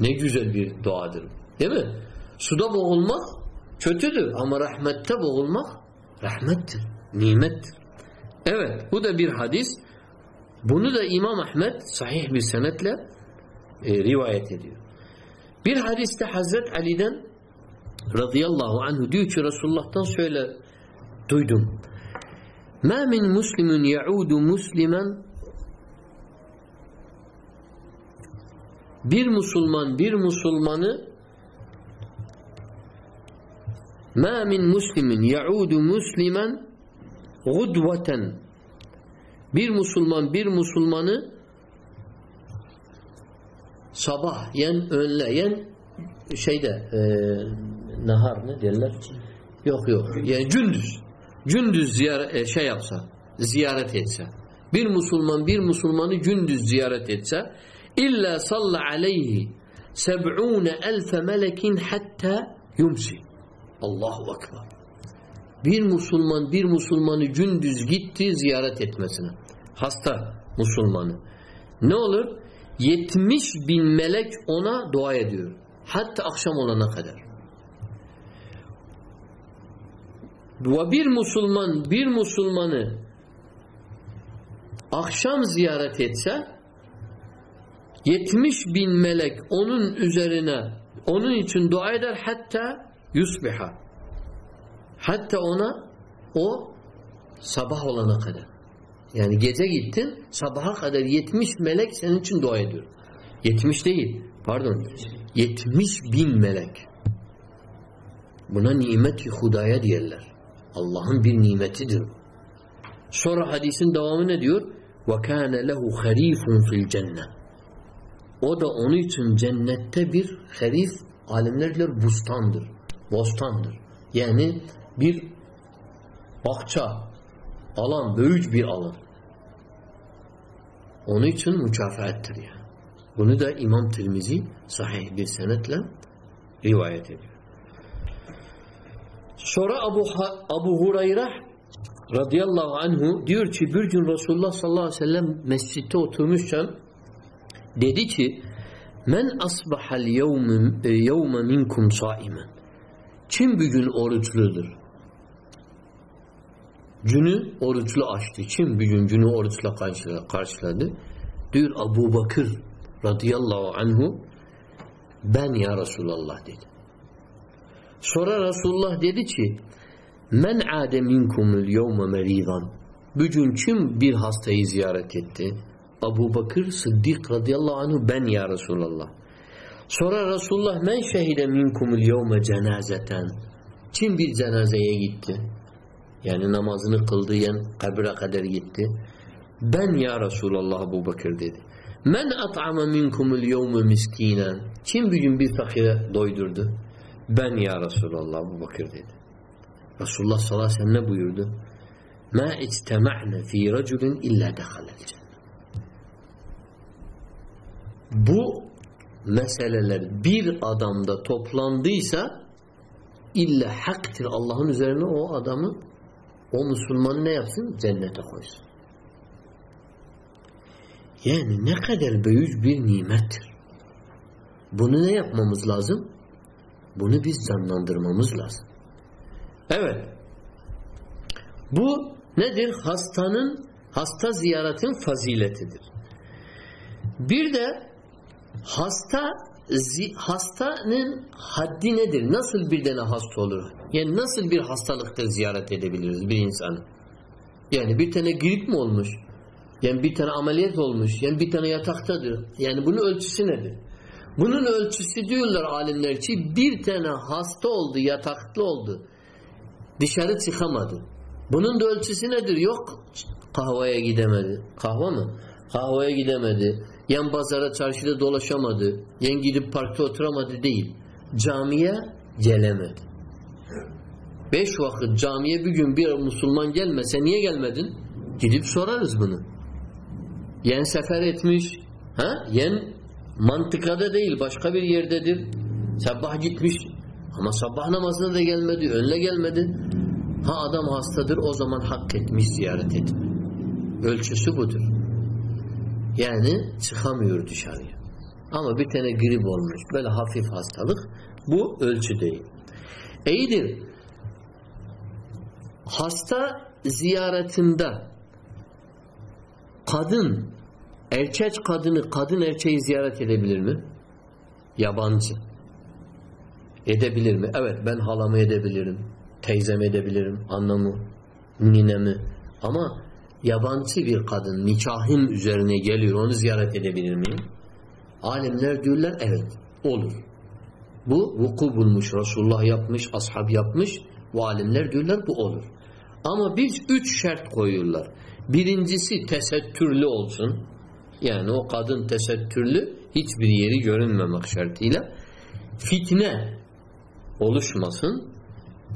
Ne güzel bir duadır. Değil mi? Suda boğulmak kötüdür ama rahmette boğulmak rahmettir, nimettir. Evet, bu da bir hadis. Bunu da İmam Ahmet sahih bir senetle e, rivayet ediyor. Bir hadiste Hazret Ali'den radıyallahu anhu diyor ki Resulullah'tan şöyle duydum. Ma min muslimin yaudu muslimen bir Müslüman bir Müslümanı ma min muslimin yaudu muslimen gudveten bir Müslüman bir Müslümanı sabah yen önleyen şeyde e, nahar ne derler? Yok yok. Yani gündüz. Gündüz ziyaret, e, şey yapsa ziyaret etse. Bir Müslüman bir Müslümanı gündüz ziyaret etse İlla salla aleyhi seb'une elfe melekin hatta yumsi. Allahu Ekber. Bir Müslüman bir Müslümanı gündüz gitti ziyaret etmesine. Hasta Müslümanı. Ne olur? 70 bin melek ona dua ediyor. Hatta akşam olana kadar. Ve bir Müslüman bir Müslümanı akşam ziyaret etse 70 bin melek onun üzerine onun için dua eder hatta yusbiha. Hatta ona o sabah olana kadar. Yani gece gittin sabaha kadar 70 melek senin için dua ediyor. 70 değil. Pardon. 70 bin melek. Buna nimet-i hudaya diyorlar. Allah'ın bir nimetidir. Sonra hadisin devamı ne diyor? وَكَانَ لَهُ خَر۪يفٌ fil cennet. O da onun için cennette bir herif alimler diyor bustandır. Bostandır. Yani bir bahçe, alan, büyük bir alan. Onun için mükafattir yani. Bunu da İmam Tirmizi sahih bir senetle rivayet ediyor. Sonra Abu, Abu Hurayra radıyallahu anhu diyor ki bir gün Resulullah sallallahu aleyhi ve sellem mescitte oturmuşken dedi ki men asbahal yevme minkum saimen kim bugün oruçludur? Günü oruçlu açtı. Kim bugün günü oruçla karşıladı? Diyor Abu Bakır radıyallahu anhu ben ya Resulallah dedi. Sonra Resulullah dedi ki men ade minkumul yevme meridan bugün kim bir hastayı ziyaret etti? Abu Bakır Sıddık radıyallahu anhu ben ya Resulallah. Sonra Resulullah men şehide minkumul yevme cenazeten kim bir cenazeye gitti? Yani namazını kıldı yen kabre kadar gitti. Ben ya Resulallah Abu Bakır dedi. Men at'ama minkumul yevme miskinen kim bugün bir fakire doydurdu? Ben ya Resulallah Abu Bakır dedi. Resulullah sallallahu aleyhi ve sellem ne buyurdu? Ma istema'ne fi raculin illa dehalel cennet. Bu meseleler bir adamda toplandıysa illa haktır Allah'ın üzerine o adamı o Müslümanı ne yapsın? Cennete koysun. Yani ne kadar büyük bir nimettir. Bunu ne yapmamız lazım? Bunu biz canlandırmamız lazım. Evet. Bu nedir? Hastanın, hasta ziyaretin faziletidir. Bir de hasta hastanın haddi nedir? Nasıl bir tane hasta olur? Yani nasıl bir hastalıkta ziyaret edebiliriz bir insan? Yani bir tane grip mi olmuş? Yani bir tane ameliyat olmuş. Yani bir tane yataktadır. Yani bunun ölçüsü nedir? Bunun ölçüsü diyorlar alimler ki bir tane hasta oldu, yataklı oldu. Dışarı çıkamadı. Bunun da ölçüsü nedir? Yok kahveye gidemedi. Kahve mı? Kahveye gidemedi. Yan pazara çarşıda dolaşamadı. Yan gidip parkta oturamadı değil. Camiye gelemedi. Beş vakit camiye bir gün bir Müslüman gelmese niye gelmedin? Gidip sorarız bunu. Yen sefer etmiş. Ha? Yen mantıkada değil başka bir yerdedir. Sabah gitmiş. Ama sabah namazına da gelmedi. Önle gelmedi. Ha adam hastadır o zaman hak etmiş ziyaret etme. Ölçüsü budur. Yani çıkamıyor dışarıya. Ama bir tane grip olmuş. Böyle hafif hastalık. Bu ölçü değil. İyidir. Hasta ziyaretinde kadın erkek kadını kadın erkeği ziyaret edebilir mi? Yabancı. Edebilir mi? Evet ben halamı edebilirim. Teyzemi edebilirim. Annamı, ninemi. Ama yabancı bir kadın nikahın üzerine geliyor onu ziyaret edebilir miyim? Alimler diyorlar evet olur. Bu vuku bulmuş Resulullah yapmış, ashab yapmış bu alimler diyorlar bu olur. Ama biz üç şart koyuyorlar. Birincisi tesettürlü olsun. Yani o kadın tesettürlü hiçbir yeri görünmemek şartıyla. Fitne oluşmasın.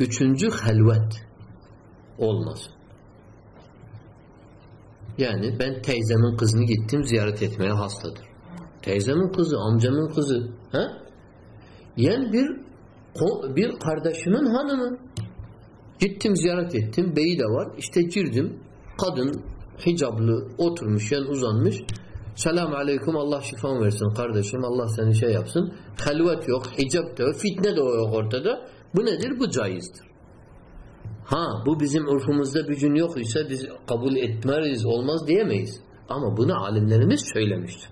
Üçüncü helvet olmasın. Yani ben teyzemin kızını gittim ziyaret etmeye hastadır. Teyzemin kızı, amcamın kızı. Ha? Yani bir bir kardeşimin hanımı. Gittim ziyaret ettim. Beyi de var. İşte girdim. Kadın hicablı oturmuş yani uzanmış. Selamun aleyküm Allah şifan versin kardeşim. Allah seni şey yapsın. Helvet yok, hicap da yok, fitne de yok ortada. Bu nedir? Bu caizdir. Ha bu bizim urfumuzda bir yok ise biz kabul etmeriz olmaz diyemeyiz. Ama bunu alimlerimiz söylemiştir.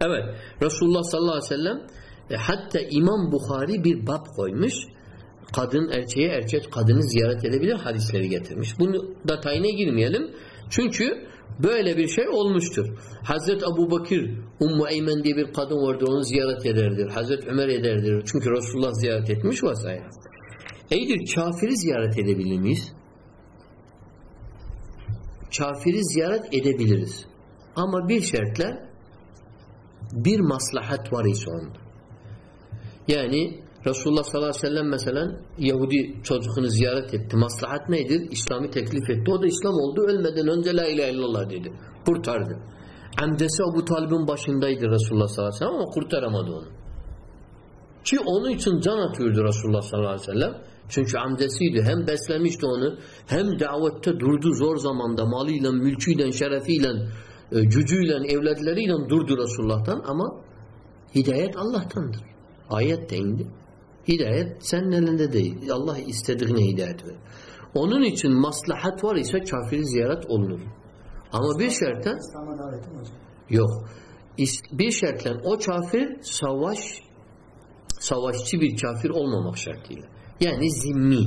Evet. Resulullah sallallahu aleyhi ve sellem e, hatta İmam Bukhari bir bab koymuş. Kadın erkeğe, erkek kadını ziyaret edebilir hadisleri getirmiş. Bunu detayına girmeyelim. Çünkü böyle bir şey olmuştur. Hazreti Abu Bakır Ummu Eymen diye bir kadın vardı onu ziyaret ederdir. Hazreti Ömer ederdir. Çünkü Resulullah ziyaret etmiş vasaya. Eydir kafiri ziyaret edebilir miyiz? Kafiri ziyaret edebiliriz. Ama bir şartla bir maslahat var ise onda. Yani Resulullah sallallahu aleyhi ve sellem mesela Yahudi çocuğunu ziyaret etti. Maslahat nedir? İslam'ı teklif etti. O da İslam oldu. Ölmeden önce la ilahe illallah dedi. Kurtardı. Amcası Ebu Talib'in başındaydı Resulullah sallallahu aleyhi ve sellem ama kurtaramadı onu. Ki onun için can atıyordu Resulullah sallallahu aleyhi ve sellem. Çünkü amcasıydı. Hem beslemişti onu hem davette durdu zor zamanda malıyla, mülküyle, şerefiyle, e, gücüyle, evladlarıyla durdu Resulullah'tan ama hidayet Allah'tandır. Ayet de indi. Hidayet senin elinde değil. Allah istediğine hidayet ver. Onun için maslahat var ise kafiri ziyaret olunur. Ama bir şartla yok. Bir şartla o kafir savaş savaşçı bir kafir olmamak şartıyla. Yani zimmi.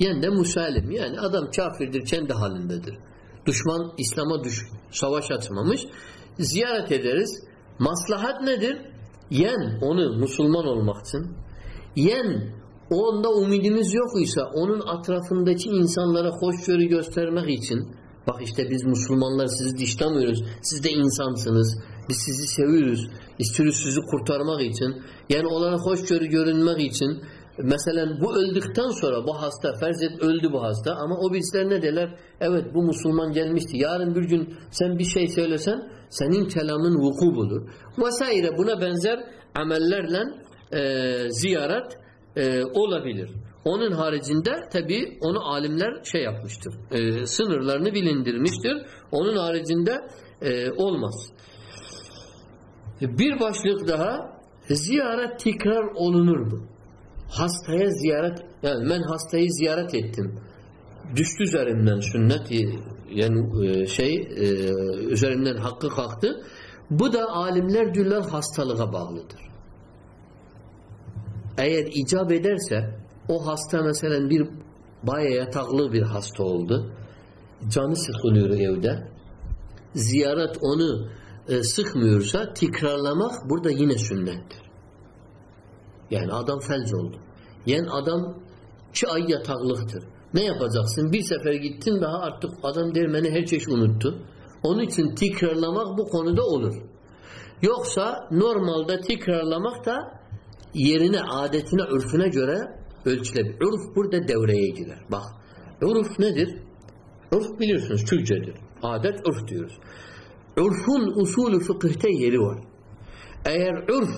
Yani de musalim. Yani adam kafirdir, kendi halindedir. Düşman İslam'a düş, savaş açmamış. Ziyaret ederiz. Maslahat nedir? Yen onu Müslüman olmak için yen onda umidimiz yok ise onun etrafındaki insanlara hoşgörü göstermek için bak işte biz Müslümanlar sizi dişlemiyoruz. Siz de insansınız. Biz sizi seviyoruz. İstiyoruz sizi kurtarmak için. Yani onlara hoşgörü görünmek için Mesela bu öldükten sonra bu hasta farz et öldü bu hasta ama o bizler ne derler? Evet bu Müslüman gelmişti. Yarın bir gün sen bir şey söylesen senin kelamın vuku bulur. Vesaire buna benzer amellerle e, ziyaret e, olabilir. Onun haricinde tabi onu alimler şey yapmıştır. E, sınırlarını bilindirmiştir. Onun haricinde e, olmaz. Bir başlık daha ziyaret tekrar olunur mu? Hastaya ziyaret yani ben hastayı ziyaret ettim. Düştü üzerimden sünnet yani e, şey e, üzerimden hakkı kalktı. Bu da alimler diyorlar hastalığa bağlıdır. Eğer icap ederse o hasta mesela bir bayağı yataklı bir hasta oldu. Canı sıkılıyor evde. Ziyaret onu e, sıkmıyorsa tekrarlamak burada yine sünnettir. Yani adam felç oldu. Yani adam iki ay yataklıktır. Ne yapacaksın? Bir sefer gittin daha artık adam dermeni her çeşit unuttu. Onun için tekrarlamak bu konuda olur. Yoksa normalde tekrarlamak da yerine, adetine, örfüne göre ölçülebilir. Urf burada devreye girer. Bak, urf nedir? Urf biliyorsunuz Türkçedir. Adet urf diyoruz. Urfun usulü fıkıhta yeri var. Eğer urf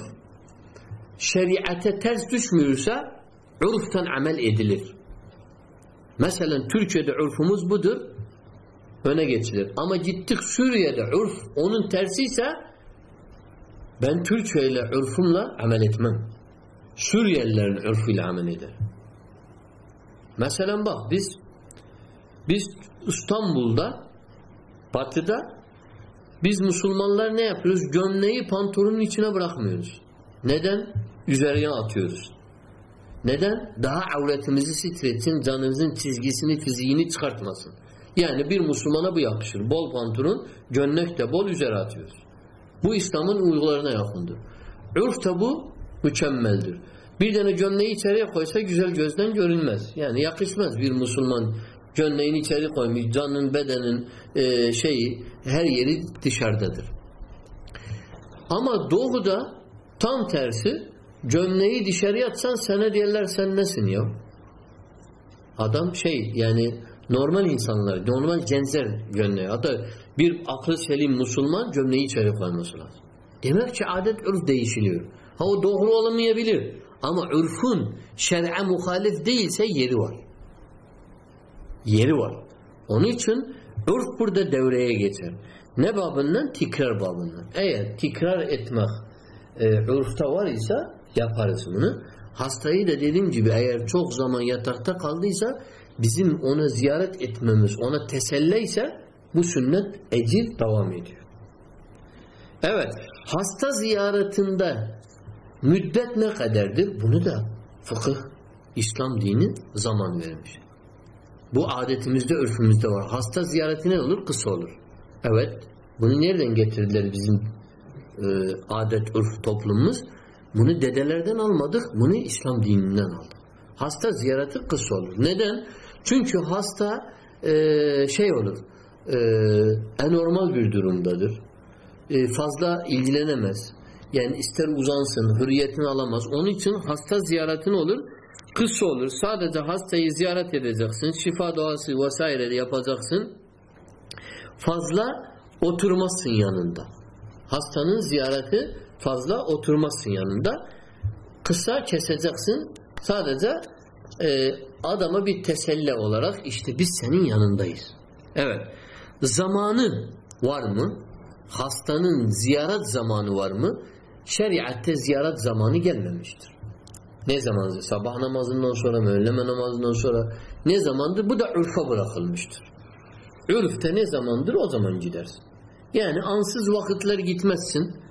şeriate ters düşmüyorsa urftan amel edilir. Mesela Türkiye'de urfumuz budur. Öne geçilir. Ama gittik Suriye'de urf onun tersiyse ben Türkiye ile urfumla amel etmem. Suriyelilerin urfuyla amel eder. Mesela bak biz biz İstanbul'da batıda biz Müslümanlar ne yapıyoruz? Gömleği pantolonun içine bırakmıyoruz. Neden? Üzerine atıyoruz. Neden? Daha avretimizi sitretsin, canımızın çizgisini, fiziğini çıkartmasın. Yani bir Müslümana bu yakışır. Bol pantolon, gömlek de bol üzere atıyoruz. Bu İslam'ın uygularına yakındır. Ürf de bu mükemmeldir. Bir tane gömleği içeriye koysa güzel gözden görünmez. Yani yakışmaz bir Müslüman gömleğini içeri koymuş, canın, bedenin e, şeyi her yeri dışarıdadır. Ama doğuda tam tersi gömleği dışarı atsan sana diyorlar sen nesin ya? Adam şey yani normal insanlar, normal gençler gömleği. Hatta bir aklı selim Müslüman gömleği içeri koyması lazım. Demek ki adet ürf değişiliyor. Ha o doğru olamayabilir. Ama ürfün şer'e muhalif değilse yeri var. Yeri var. Onun için ürf burada devreye geçer. Ne babından? Tekrar babından. Eğer tekrar etmek e, ürfta var ise yaparız bunu. Hastayı da dediğim gibi eğer çok zaman yatakta kaldıysa bizim ona ziyaret etmemiz, ona teselli ise bu sünnet ecir devam ediyor. Evet. Hasta ziyaretinde müddet ne kadardır? Bunu da fıkıh İslam dini zaman vermiş. Bu adetimizde, örfümüzde var. Hasta ziyareti ne olur? Kısa olur. Evet. Bunu nereden getirdiler bizim e, adet, örf toplumumuz? Bunu dedelerden almadık. Bunu İslam dininden aldık. Hasta ziyareti kısa olur. Neden? Çünkü hasta e, şey olur. E, anormal bir durumdadır. E, fazla ilgilenemez. Yani ister uzansın, hürriyetini alamaz. Onun için hasta ziyaretin olur. Kısa olur. Sadece hastayı ziyaret edeceksin. Şifa duası vesaire yapacaksın. Fazla oturmazsın yanında. Hastanın ziyareti fazla oturmazsın yanında. Kısa keseceksin. Sadece e, adama bir teselli olarak işte biz senin yanındayız. Evet. Zamanı var mı? Hastanın ziyaret zamanı var mı? Şeriatte ziyaret zamanı gelmemiştir. Ne zamandır? Sabah namazından sonra mı? Öğleme namazından sonra ne zamandır? Bu da ürfa bırakılmıştır. Ürfte ne zamandır? O zaman gidersin. Yani ansız vakitler gitmezsin.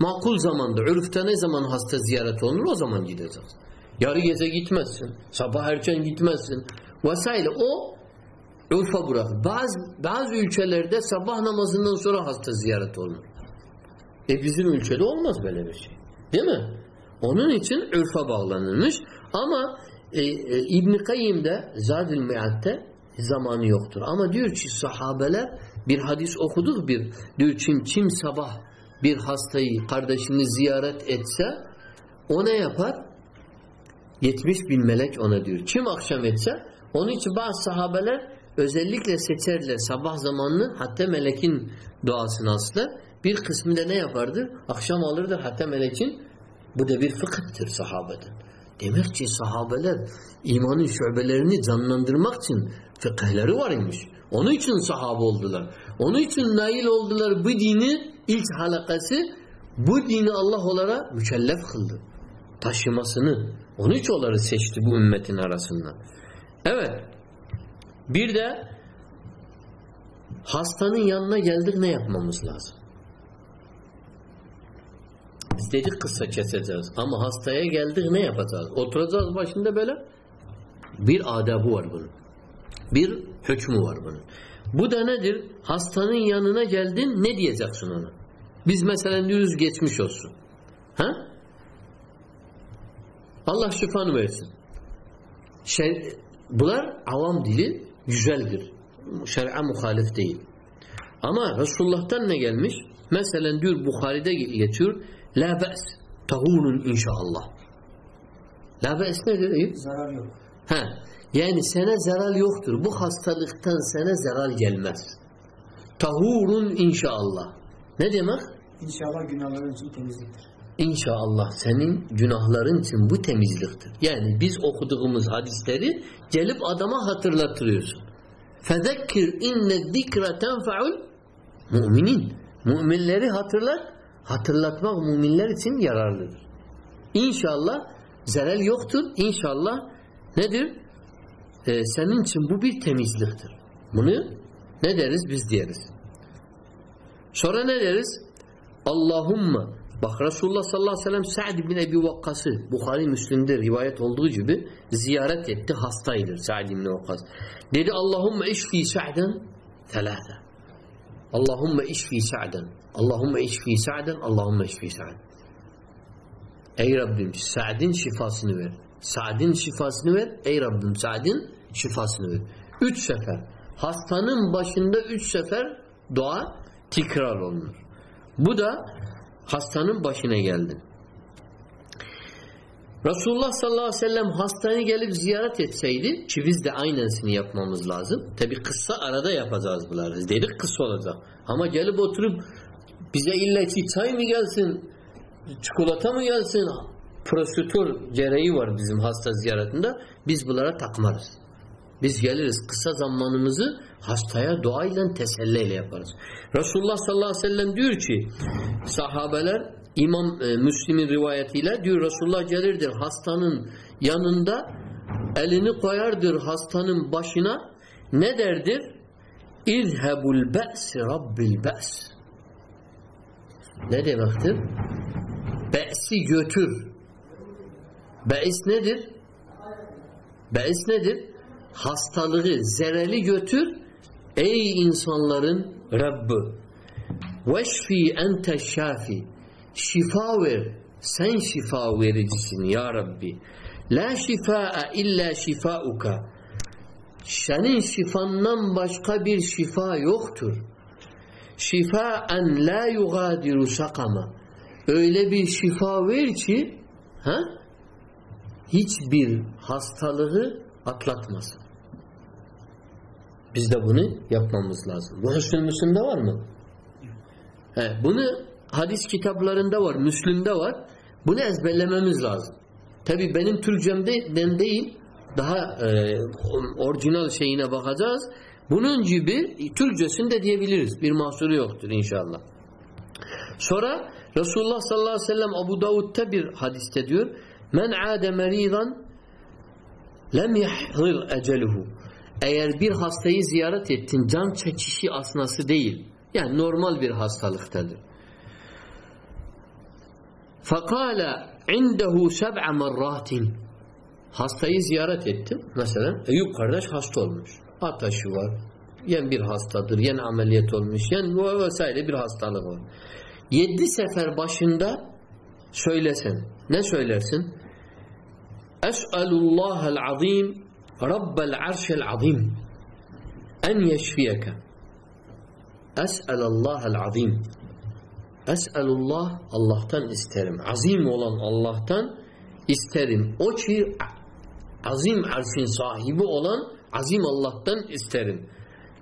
Makul zamanda, ürfte ne zaman hasta ziyaret olunur? O zaman gideceksin. Yarı gece gitmezsin. Sabah erken gitmezsin. Vesaire. O ürfa bırak. Bazı, bazı ülkelerde sabah namazından sonra hasta ziyaret olunur. E bizim ülkede olmaz böyle bir şey. Değil mi? Onun için ürfa bağlanılmış. Ama e, e, İbn-i Kayyim'de Zadül Mead'de zamanı yoktur. Ama diyor ki sahabeler bir hadis okuduk bir diyor kim, kim sabah bir hastayı kardeşini ziyaret etse o ne yapar? 70 bin melek ona diyor. Kim akşam etse onun için bazı sahabeler özellikle seçerler sabah zamanını hatta melekin duasını aslar. Bir kısmı da ne yapardır? Akşam alırdır hatta melekin bu da bir fıkıhtır sahabeden. Demek ki sahabeler imanın şubelerini canlandırmak için fıkıhları var imiş. Onun için sahabe oldular. Onun için nail oldular bu dini ilk halakası bu dini Allah olarak mükellef kıldı. Taşımasını. Onun için onları seçti bu ümmetin arasından. Evet. Bir de hastanın yanına geldik ne yapmamız lazım? Biz dedik kısa keseceğiz. Ama hastaya geldik ne yapacağız? Oturacağız başında böyle. Bir adabı var bunun. Bir hükmü var bunun. Bu da nedir? Hastanın yanına geldin ne diyeceksin ona? Biz mesela yüz geçmiş olsun. Ha? Allah şifanı versin. Şey, bunlar avam dili güzeldir. Şer'a muhalif değil. Ama Resulullah'tan ne gelmiş? Mesela diyor Bukhari'de geçiyor. La be's. Tahurun inşallah. La be's nedir? Zarar yok. Ha, yani sana zarar yoktur. Bu hastalıktan sana zarar gelmez. Tahurun inşallah. Ne demek? İnşallah günahların için temizliktir. İnşallah senin günahların için bu temizliktir. Yani biz okuduğumuz hadisleri gelip adama hatırlatıyorsun. Fezekkir inne zikra tenfa'ul müminin. Müminleri hatırlat. Hatırlatmak müminler için yararlıdır. İnşallah zarar yoktur. İnşallah nedir? Ee, senin için bu bir temizliktir. Bunu ne deriz? Biz deriz. Sonra ne deriz? Allahumma Bak Resulullah sallallahu aleyhi ve sellem Sa'd bin Ebi Vakkas'ı Bukhari Müslim'de rivayet olduğu gibi ziyaret etti. Hastaydır Sa'd bin Vakkas. Dedi Allahümme işfi Sa'den thelâfe. Allahümme işfi Sa'den. Allahümme işfi Sa'den. Allahümme işfi Sa'den. Ey Rabbim Sa'din şifasını ver. Sa'din şifasını ver. Ey Rabbim Sa'din şifasını ver. Üç sefer. Hastanın başında üç sefer dua tekrar olunur. Bu da hastanın başına geldin. Resulullah sallallahu aleyhi ve sellem hastanı gelip ziyaret etseydi ki biz de aynısını yapmamız lazım. Tabi kısa arada yapacağız bunları. Dedik kısa olacak. Ama gelip oturup bize illa ki çay mı gelsin, çikolata mı gelsin, prosedür gereği var bizim hasta ziyaretinde. Biz bunlara takmarız. Biz geliriz kısa zamanımızı hastaya duayla teselliyle yaparız. Resulullah sallallahu aleyhi ve sellem diyor ki sahabeler İmam e, Müslim'in rivayetiyle diyor Resulullah gelirdir hastanın yanında elini koyardır hastanın başına ne derdir? İzhebul be's rabbil be's ne demektir? Be'si götür. Be'is nedir? Be'is nedir? Hastalığı, zereli götür. Ey insanların Rabbi. Veşfi ente şafi. Şifa ver. Sen şifa vericisin ya Rabbi. La şifaa illa şifauka. Senin şifandan başka bir şifa yoktur. Şifaen la yugadiru sakama. Öyle bir şifa ver ki ha? Hiçbir hastalığı atlatmasın. Biz de bunu yapmamız lazım. Bu Hüsnü Müslim'de var mı? He, bunu hadis kitaplarında var, Müslüm'de var. Bunu ezberlememiz lazım. Tabi benim Türkçemden değil, daha e, orijinal şeyine bakacağız. Bunun gibi Türkçesini de diyebiliriz. Bir mahsuru yoktur inşallah. Sonra Resulullah sallallahu aleyhi ve sellem Abu Davud'da bir hadiste diyor. Men ade meridan lem yahzir eceluhu. Eğer bir hastayı ziyaret ettin can çekişi asnası değil. Yani normal bir hastalıktadır. Fakale indehu seb'a merratin. Hastayı ziyaret ettim. Mesela Eyüp kardeş hasta olmuş. Ataşı var. Yen bir hastadır, yen ameliyat olmuş, yen vesaire bir hastalık var. Yedi sefer başında söylesen. Ne söylersin? Es'alullahel azim Rabbel arşel azim en yeşfiyeke Es'alallahel azim Es'alullah Allah'tan isterim. Azim olan Allah'tan isterim. O ki azim arşın sahibi olan azim Allah'tan isterim.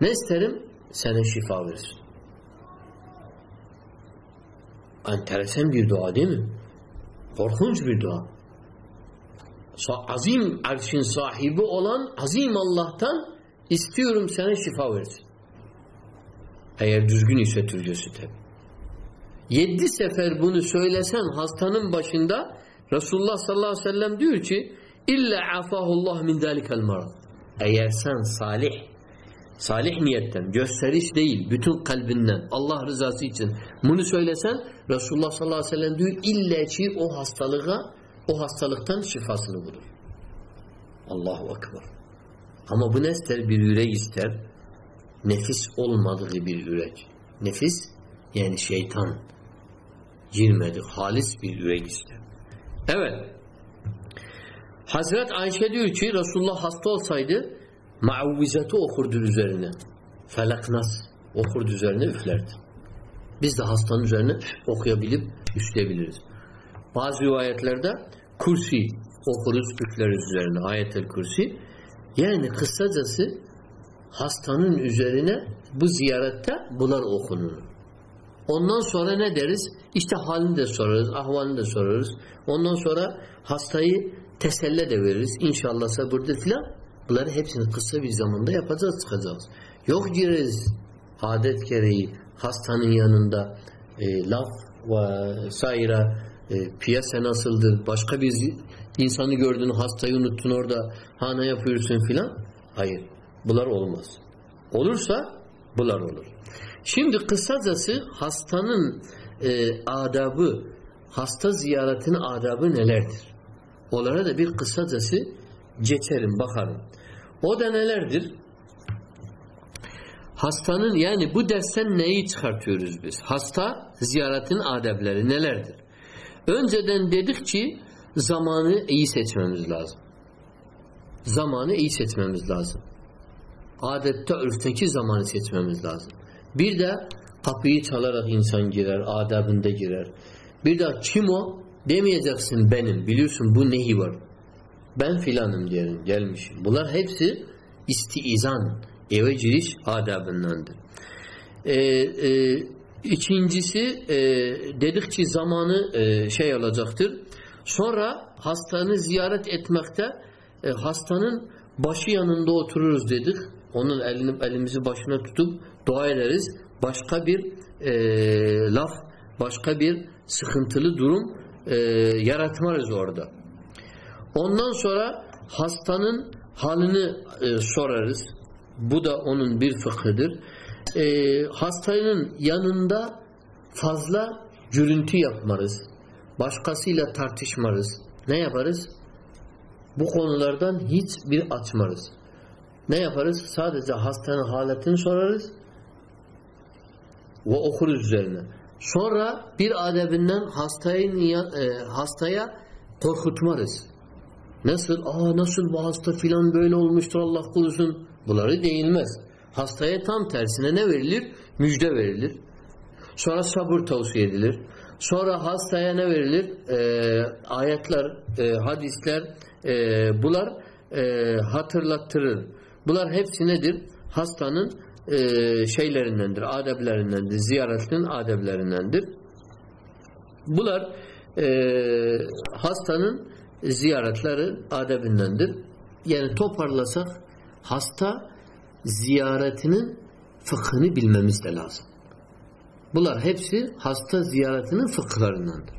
Ne isterim? Sana şifa versin. Enteresan bir dua değil mi? Korkunç bir dua. Azim arşın sahibi olan azim Allah'tan istiyorum sana şifa versin. Eğer düzgün ise Türkçesi tabi. Yedi sefer bunu söylesen hastanın başında Resulullah sallallahu aleyhi ve sellem diyor ki İlla afahullah min dalikel marad. Eğer sen salih salih niyetten, gösteriş değil, bütün kalbinden, Allah rızası için bunu söylesen Resulullah sallallahu aleyhi ve sellem diyor illa ki o hastalığa o hastalıktan şifasını bulur. Allahu Ekber. Ama bu ne ister? Bir yürek ister. Nefis olmadığı bir yürek. Nefis yani şeytan girmedi. Halis bir yürek ister. Evet. Hazret Ayşe diyor ki Resulullah hasta olsaydı mauvvizatı okurdu üzerine. Felak nas okurdu üzerine üflerdi. Biz de hastanın üzerine okuyabilip üfleyebiliriz. Bazı rivayetlerde kursi okuruz üfleriz üzerine ayetel kursi. Yani kısacası hastanın üzerine bu ziyarette bunlar okunur. Ondan sonra ne deriz? İşte halini de sorarız, ahvalini de sorarız. Ondan sonra hastayı teselli de veririz. İnşallah sabırdır filan. Bunları hepsini kısa bir zamanda yapacağız, çıkacağız. Yok gireriz adet gereği hastanın yanında e, laf ve sayra e, piyasa nasıldır, başka bir insanı gördün, hastayı unuttun orada, ha ne yapıyorsun filan. Hayır, bunlar olmaz. Olursa bunlar olur. Şimdi kısacası hastanın e, adabı, hasta ziyaretinin adabı nelerdir? Onlara da bir kısacası geçelim, bakalım. O da nelerdir? Hastanın yani bu dersten neyi çıkartıyoruz biz? Hasta ziyaretin adabları nelerdir? Önceden dedik ki zamanı iyi seçmemiz lazım. Zamanı iyi seçmemiz lazım. Adette örfteki zamanı seçmemiz lazım. Bir de kapıyı çalarak insan girer, adabında girer. Bir de kim o? Demeyeceksin benim. Biliyorsun bu nehi var. Ben filanım diyelim gelmişim. Bunlar hepsi istiizan, eve giriş adabındandır. Ee, e, ikincisi e, dedik ki zamanı e, şey olacaktır. Sonra hastanı ziyaret etmekte e, hastanın başı yanında otururuz dedik. Onun elini elimizi başına tutup dua ederiz. Başka bir e, laf, başka bir sıkıntılı durum e, yaratmarız orada. Ondan sonra hastanın halini e, sorarız. Bu da onun bir fıkhıdır. E, hastanın yanında fazla Cürüntü yapmarız. Başkasıyla tartışmarız. Ne yaparız? Bu konulardan hiçbir açmarız. Ne yaparız? Sadece hastanın haletini sorarız ve okuruz üzerine. Sonra bir adebinden hastayı, e, hastaya korkutmarız. Nasıl? Aa nasıl bu hasta filan böyle olmuştur Allah korusun. Bunları değilmez. Hastaya tam tersine ne verilir? Müjde verilir. Sonra sabır tavsiye edilir. Sonra hastaya ne verilir? Ee, ayetler, e, hadisler e, bunlar e, hatırlattırır. Bunlar hepsi nedir? Hastanın e, şeylerindendir, adeblerindendir. Ziyaretinin adeblerindendir. Bunlar e, hastanın ziyaretleri adebindendir. Yani toparlasak hasta ziyaretinin fıkhını bilmemiz de lazım. Bunlar hepsi hasta ziyaretinin fıkhlarındandır.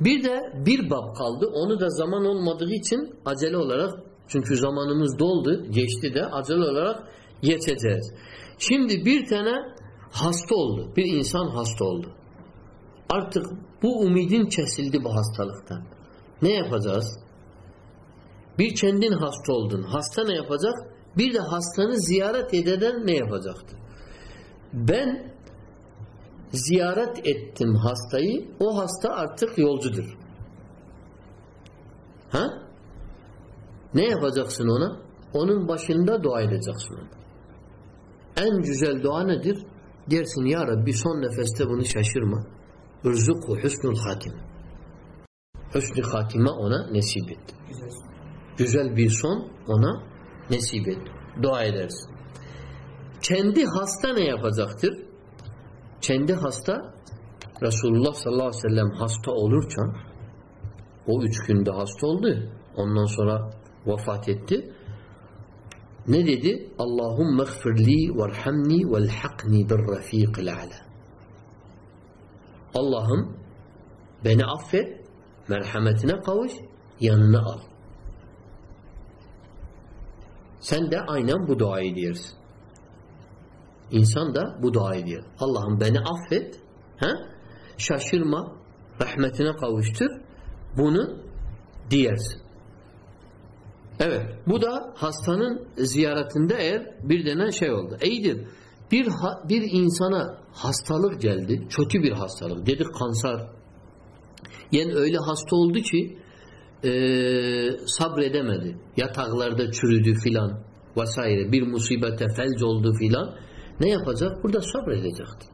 Bir de bir bab kaldı. Onu da zaman olmadığı için acele olarak çünkü zamanımız doldu, geçti de acele olarak geçeceğiz. Şimdi bir tane hasta oldu. Bir insan hasta oldu. Artık bu umidin kesildi bu hastalıktan. Ne yapacağız? Bir kendin hasta oldun. Hasta ne yapacak? Bir de hastanı ziyaret eden ne yapacaktı? Ben ziyaret ettim hastayı. O hasta artık yolcudur. Ha? Ne yapacaksın ona? Onun başında dua edeceksin ona. En güzel dua nedir? Dersin ya Rabbi son nefeste bunu şaşırma. Rzuku husnul hatime. Hüsnü hatime ona nasip et. Güzel. Güzel bir son ona nasip et. Dua edersin. Kendi hasta ne yapacaktır? Kendi hasta Resulullah sallallahu aleyhi ve sellem hasta olurken o üç günde hasta oldu. Ondan sonra vefat etti. Ne dedi? Allahümme gfirli verhamni velhakni birrafiqil ala. Allah'ım beni affet, merhametine kavuş, yanına al. Sen de aynen bu duayı diyorsun. İnsan da bu duayı diyor. Allah'ım beni affet, he? şaşırma, rahmetine kavuştur. Bunu diyersin. Evet. Bu da hastanın ziyaretinde eğer bir denen şey oldu. İyidir. Bir, bir insana hastalık geldi. Kötü bir hastalık. Dedik kanser. Yani öyle hasta oldu ki e, sabredemedi. Yataklarda çürüdü filan vesaire. Bir musibete felç oldu filan. Ne yapacak? Burada sabredecekti.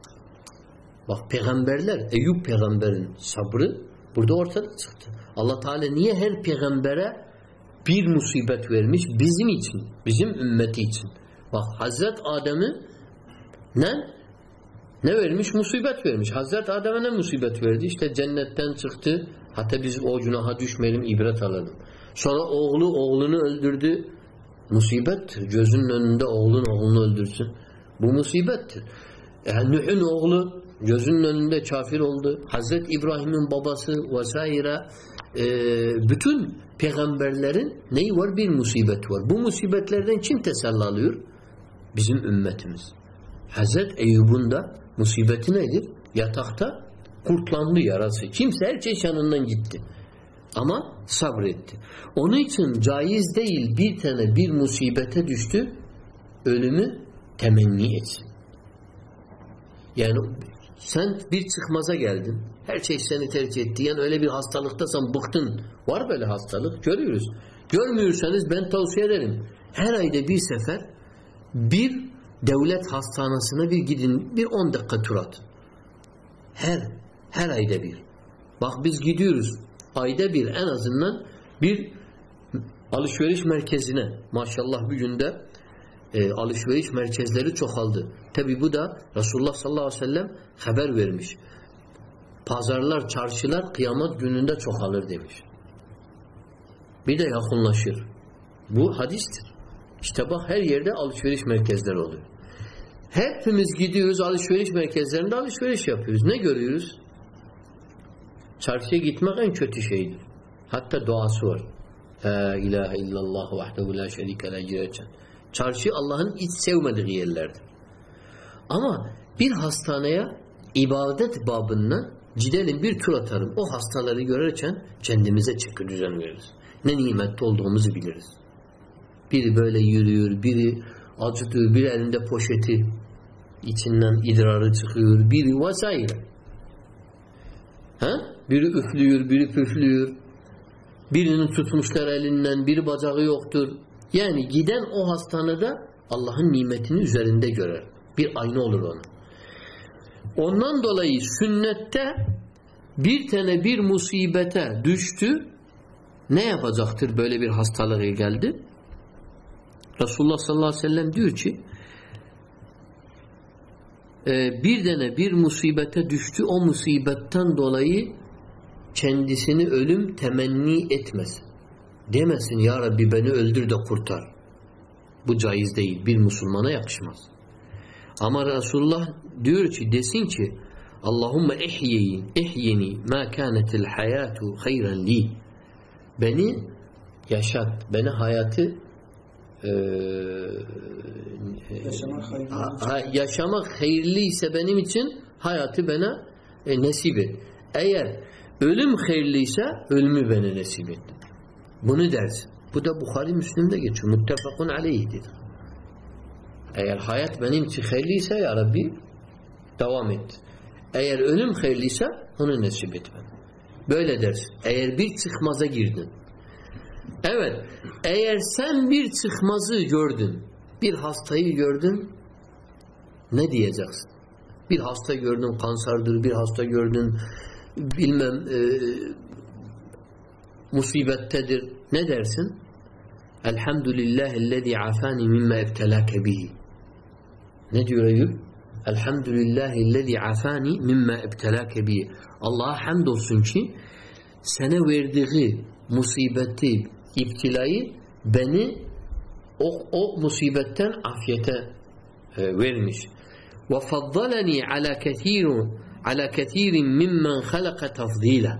Bak peygamberler, Eyüp peygamberin sabrı burada ortada çıktı. Allah Teala niye her peygambere bir musibet vermiş bizim için, bizim ümmeti için. Bak Hazret Adem'i ne? Ne vermiş? Musibet vermiş. Hazret Adem'e ne musibet verdi? İşte cennetten çıktı. Hatta biz o günaha düşmeyelim, ibret alalım. Sonra oğlu oğlunu öldürdü. Musibettir. Gözünün önünde oğlun oğlunu öldürsün. Bu musibettir. Yani Nuh'un oğlu gözünün önünde kafir oldu. Hazret İbrahim'in babası vesaire e, bütün peygamberlerin neyi var? Bir musibet var. Bu musibetlerden kim teselli alıyor? Bizim ümmetimiz. Hazret Eyyub'un da musibeti nedir? Yatakta kurtlandı yarası. Kimse her şey yanından gitti. Ama sabretti. Onun için caiz değil bir tane bir musibete düştü ölümü temenni etsin. Yani sen bir çıkmaza geldin. Her şey seni tercih etti. Yani öyle bir hastalıktasan bıktın. Var böyle hastalık. Görüyoruz. Görmüyorsanız ben tavsiye ederim. Her ayda bir sefer bir devlet hastanesine bir gidin. Bir on dakika tur atın. Her, her ayda bir. Bak biz gidiyoruz. Ayda bir en azından bir alışveriş merkezine maşallah bir günde e, alışveriş merkezleri çoğaldı. Tabi bu da Resulullah sallallahu aleyhi ve sellem haber vermiş. Pazarlar, çarşılar kıyamet gününde çoğalır demiş. Bir de yakınlaşır. Bu hadistir. İşte bak her yerde alışveriş merkezleri oluyor. Hepimiz gidiyoruz alışveriş merkezlerinde alışveriş yapıyoruz. Ne görüyoruz? Çarşıya gitmek en kötü şeydir. Hatta duası var. La ilahe illallah vahdehu la şerike la cirecen. Çarşı Allah'ın hiç sevmediği yerlerdir. Ama bir hastaneye ibadet babından Gidelim bir tur atarım. O hastaları görürken kendimize çıkı düzen veririz. Ne nimette olduğumuzu biliriz. Biri böyle yürüyor, biri acıtıyor, biri elinde poşeti içinden idrarı çıkıyor, biri vesaire. Ha? Biri üflüyor, biri püflüyor. Birini tutmuşlar elinden, biri bacağı yoktur. Yani giden o hastanede Allah'ın nimetini üzerinde görer. Bir ayna olur ona. Ondan dolayı sünnette bir tane bir musibete düştü ne yapacaktır böyle bir hastalığı geldi? Resulullah sallallahu aleyhi ve sellem diyor ki e, bir tane bir musibete düştü o musibetten dolayı kendisini ölüm temenni etmesin. Demesin ya Rabbi beni öldür de kurtar. Bu caiz değil. Bir Müslümana yakışmaz. Ama Resulullah diyor ki desin ki Allahümme ihyeyi ihyeni ma kanetil hayatu hayran li beni yaşat beni hayatı e, Yaşamak hayırlı ha, yaşamak hayırlıysa benim için hayatı bana e, nasip et. Eğer ölüm hayırlıysa ölümü bana nasip et. Bunu dersin. Bu da Bukhari Müslim'de geçiyor. Muttefakun aleyhidir. Eğer hayat benim için hayırlıysa ya Rabbi devam et. Eğer ölüm hayırlıysa onu nasip et bana. Böyle dersin. Eğer bir çıkmaza girdin. Evet. Eğer sen bir çıkmazı gördün, bir hastayı gördün, ne diyeceksin? Bir hasta gördün kanserdir, bir hasta gördün bilmem e, musibettedir. Ne dersin? Elhamdülillahillezî afani mimma ebtelâke bihi. Ne diyor Eyüp? Elhamdülillahillezî afani mimma ebtelâke bihi. Allah'a hamdolsun ki sana verdiği musibeti, iptilayı beni o, o musibetten afiyete e, vermiş. Ve faddalani ala kethirun ala kethirin mimmen halaka tafdila.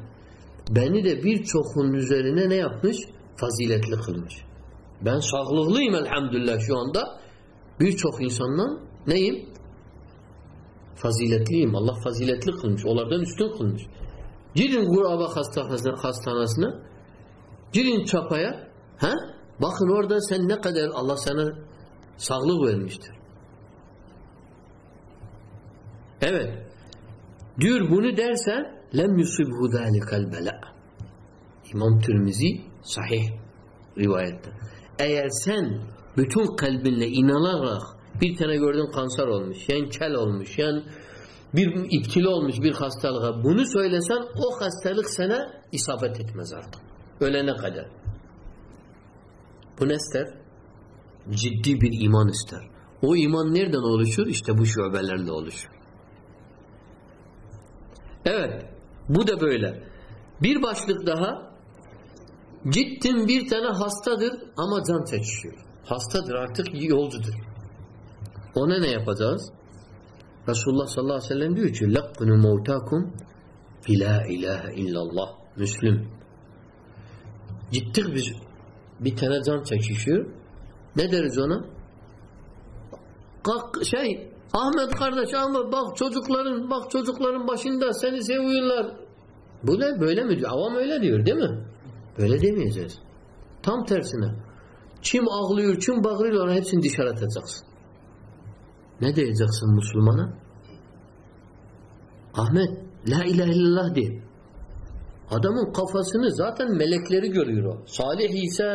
Beni de birçokun üzerine ne yapmış? Faziletli kılmış. Ben sağlıklıyım elhamdülillah şu anda. Birçok insandan neyim? Faziletliyim. Allah faziletli kılmış. Onlardan üstün kılmış. Gidin Guraba hastanesine, hastanesine girin çapaya ha? bakın orada sen ne kadar Allah sana sağlık vermiştir. Evet. Diyor bunu dersen lem yusibhu zalikal bela. İmam Tirmizi sahih rivayette. Eğer sen bütün kalbinle inanarak bir tane gördün kanser olmuş, yani kel olmuş, yani bir iptili olmuş bir hastalığa bunu söylesen o hastalık sana isabet etmez artık. Ölene kadar. Bu ne ister? Ciddi bir iman ister. O iman nereden oluşur? İşte bu şubelerle oluşur. Evet. Bu da böyle. Bir başlık daha. Gittim bir tane hastadır ama can çekişiyor. Hastadır artık yolcudur. Ona ne yapacağız? Resulullah sallallahu aleyhi ve sellem diyor ki لَقْنُ مَوْتَاكُمْ بِلَا ilahe illallah. Müslüm. Gittik biz bir tane can çekişiyor. Ne deriz ona? Kalk şey Ahmet kardeş ama bak çocukların bak çocukların başında seni seviyorlar. Bu ne böyle mi diyor? Avam öyle diyor değil mi? Böyle demeyeceğiz. Tam tersine. Kim ağlıyor, kim bağırıyor ona hepsini dışarı atacaksın. Ne diyeceksin Müslümana? Ahmet, la ilahe illallah de. Adamın kafasını zaten melekleri görüyor o. Salih ise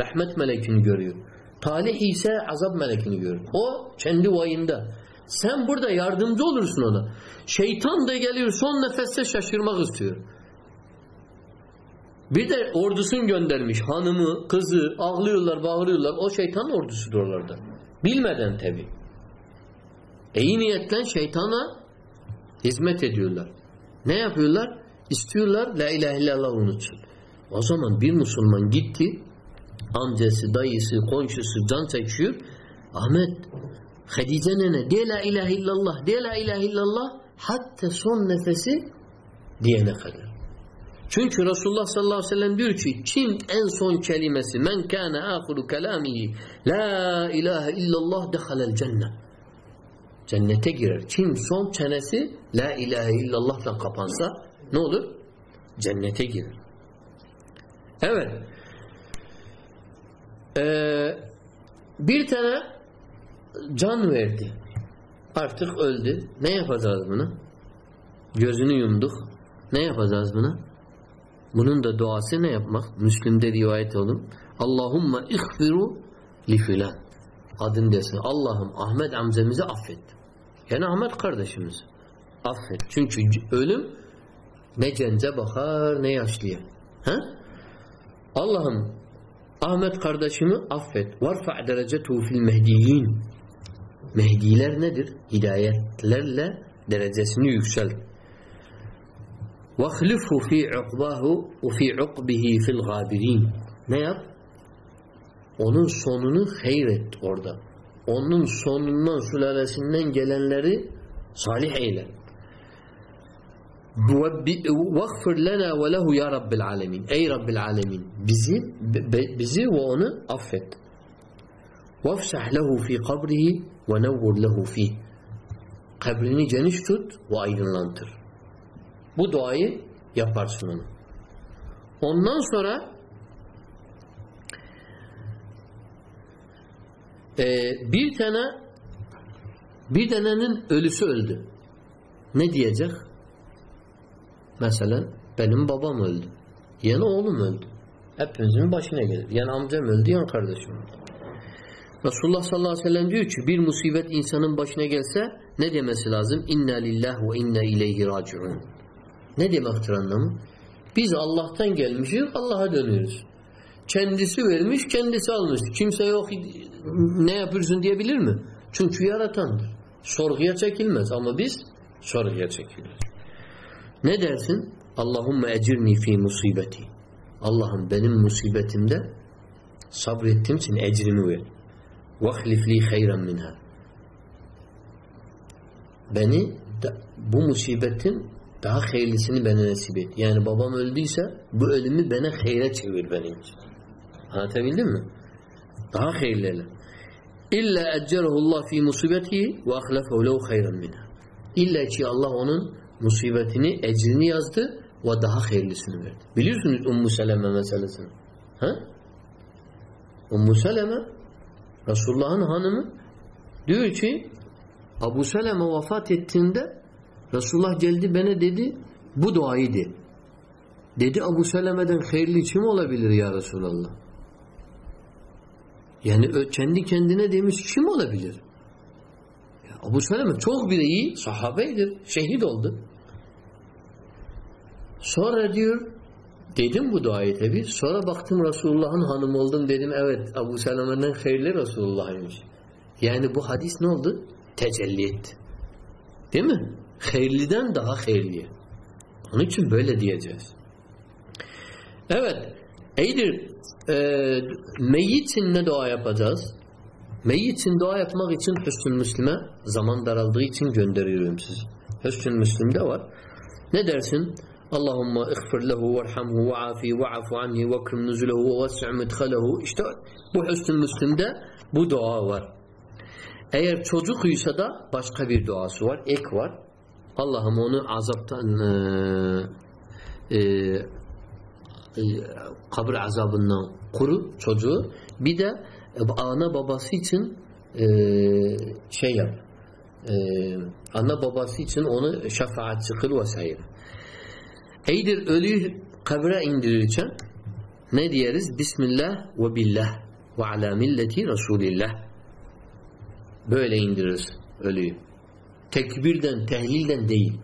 rahmet melekini görüyor. Talih ise azap melekini görüyor. O kendi vayında. Sen burada yardımcı olursun ona. Şeytan da geliyor son nefeste şaşırmak istiyor. Bir de ordusunu göndermiş. Hanımı, kızı ağlıyorlar, bağırıyorlar. O şeytan ordusudur oralarda. Bilmeden tabi. İyi şeytana hizmet ediyorlar. Ne yapıyorlar? İstiyorlar la ilahe illallah unutsun. O zaman bir Müslüman gitti amcası, dayısı, komşusu can çekişiyor. Ahmet Hadice nene de la ilahe illallah de la ilahe illallah hatta son nefesi diyene kadar. Çünkü Resulullah sallallahu aleyhi ve sellem diyor ki kim en son kelimesi men kana ahiru kelamihi la ilahe illallah dehalel cennet. Cennete girer. Kim son çenesi La ilahe illallah'la kapansa ne olur? Cennete girer. Evet. Ee, bir tane can verdi. Artık öldü. Ne yapacağız bunu? Gözünü yumduk. Ne yapacağız buna? Bunun da duası ne yapmak? Müslim'de rivayet olun. Allahumma ihfiru li filan. Adın desin. Allah'ım Ahmet amcamızı affet. Yani Ahmet kardeşimiz. Affet. Çünkü ölüm ne gence bakar ne yaşlıya. Ha? Allah'ım Ahmet kardeşimi affet. Varfa derecetuhu fil mehdiyin. Mehdiler nedir? Hidayetlerle derecesini yükselt. وَخْلِفْهُ فِي عُقْبَهُ وَفِي عُقْبِهِ فِي الْغَابِرِينَ Ne yap? Onun sonunu hayret orada. Onun sonundan, sülalesinden gelenleri salih eyle. وَغْفِرْ لَنَا وَلَهُ يَا رَبِّ الْعَالَمِينَ Ey Rabbil Alemin bizi, bizi ve onu affet. وَافْسَحْ لَهُ فِي قَبْرِهِ وَنَوُّرْ لَهُ فِيهِ Kabrini geniş tut ve aydınlantır. Bu duayı yaparsın onu. Ondan sonra e, bir tane bir tanenin ölüsü öldü. Ne diyecek? Mesela benim babam öldü. Yani oğlum öldü. Hepimizin başına gelir. Yani amcam öldü, yani kardeşim öldü. Resulullah sallallahu aleyhi ve sellem diyor ki bir musibet insanın başına gelse ne demesi lazım? İnna lillah ve inna ileyhi raciun. Ne demektir anlamı? Biz Allah'tan gelmişiz, Allah'a dönüyoruz. Kendisi vermiş, kendisi almış. Kimse yok ne yapıyorsun diyebilir mi? Çünkü yaratandır. Sorguya çekilmez ama biz sorguya çekiliyoruz. Ne dersin? Allahümme ecirni fi musibeti. Allah'ım benim musibetimde sabrettim için ecrimi ver. Vahlifli hayran minha. Beni bu musibetin daha hayırlısını bana nasip et. Yani babam öldüyse bu ölümü bana hayra çevir benim için. Anlatabildim mi? Daha hayırlı. İlla eccerahullah fi musibetihi ve ahlefehu lehu hayran minha. İlla ki Allah onun musibetini, ecrini yazdı ve daha hayırlısını verdi. Biliyorsunuz Ummu Seleme meselesini. Ha? Ummu Seleme Resulullah'ın hanımı diyor ki Abu Seleme vefat ettiğinde Resulullah geldi bana dedi bu duayı de. Dedi Abu Seleme'den hayırlı kim olabilir ya Resulallah? Yani kendi kendine demiş kim olabilir? Ya Abu Seleme çok bir iyi sahabeydir. Şehit oldu. Sonra diyor dedim bu duayı tabi. Sonra baktım Resulullah'ın hanımı oldum dedim evet Abu Seleme'den hayırlı Resulullah'ymış. Yani bu hadis ne oldu? Tecelli etti. Değil mi? Hayırlıdan daha hayırlıya. Onun için böyle diyeceğiz. Evet. Eydir e, meyyit için ne dua yapacağız? Meyyit için dua yapmak için Hüsnü Müslim'e zaman daraldığı için gönderiyorum sizi. Hüsnü Müslim'de var. Ne dersin? Allahumma ighfir lehu verhamhu ve afi ve afu anhi ve krim nuzulehu ve vesi' midhalehu. İşte bu Hüsnü Müslim'de bu dua var. Eğer çocuk uysa da başka bir duası var, ek var. Allah'ım onu azaptan e, e, e, kabir azabından kuru çocuğu. Bir de ana babası için e, şey yap. E, ana babası için onu şefaatçi kıl vesaire. Eydir ölüyü kabre indirirken ne diyeriz? Bismillah ve billah ve ala milleti Resulillah. Böyle indiririz ölüyü. Tekbirden, tehlilden değil.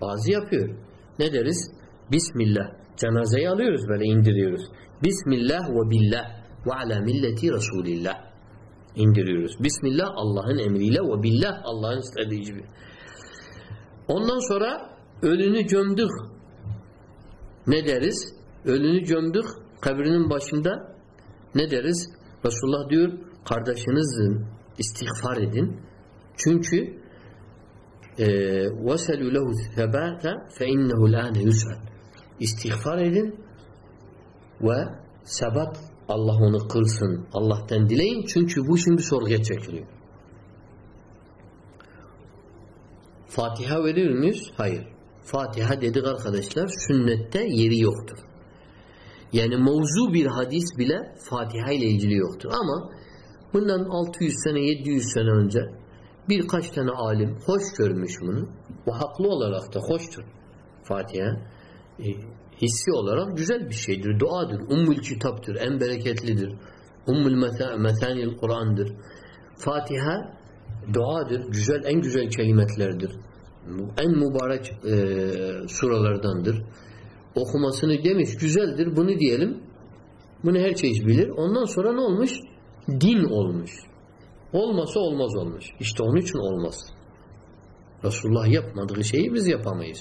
Bazı yapıyor. Ne deriz? Bismillah. Cenazeyi alıyoruz böyle indiriyoruz. Bismillah ve billah ve ala milleti Resulillah. indiriyoruz. Bismillah Allah'ın emriyle ve billah Allah'ın istediği gibi. Ondan sonra ölünü gömdük. Ne deriz? Ölünü gömdük kabrinin başında ne deriz? Resulullah diyor kardeşinizin istiğfar edin. Çünkü وَسَلُوا لَهُ الثَّبَاتَ فَاِنَّهُ الْآنَ يُسْعَدْ İstiğfar edin ve sebat Allah onu kılsın. Allah'tan dileyin çünkü bu şimdi sorguya çekiliyor. Fatiha verir miyiz? Hayır. Fatiha dedik arkadaşlar sünnette yeri yoktur. Yani mevzu bir hadis bile Fatiha ile ilgili yoktur. Ama bundan 600 sene 700 sene önce birkaç tane alim hoş görmüş bunu. Bu haklı olarak da hoştur. Fatiha e, hissi olarak güzel bir şeydir. Duadır. Ummul kitaptır. En bereketlidir. Ummul metanil Kur'an'dır. Fatiha duadır. Güzel, en güzel kelimetlerdir. En mübarek e, suralardandır. Okumasını demiş güzeldir. Bunu diyelim. Bunu her şey bilir. Ondan sonra ne olmuş? Din olmuş. Olmasa olmaz olmuş. İşte onun için olmaz. Resulullah yapmadığı şeyi biz yapamayız.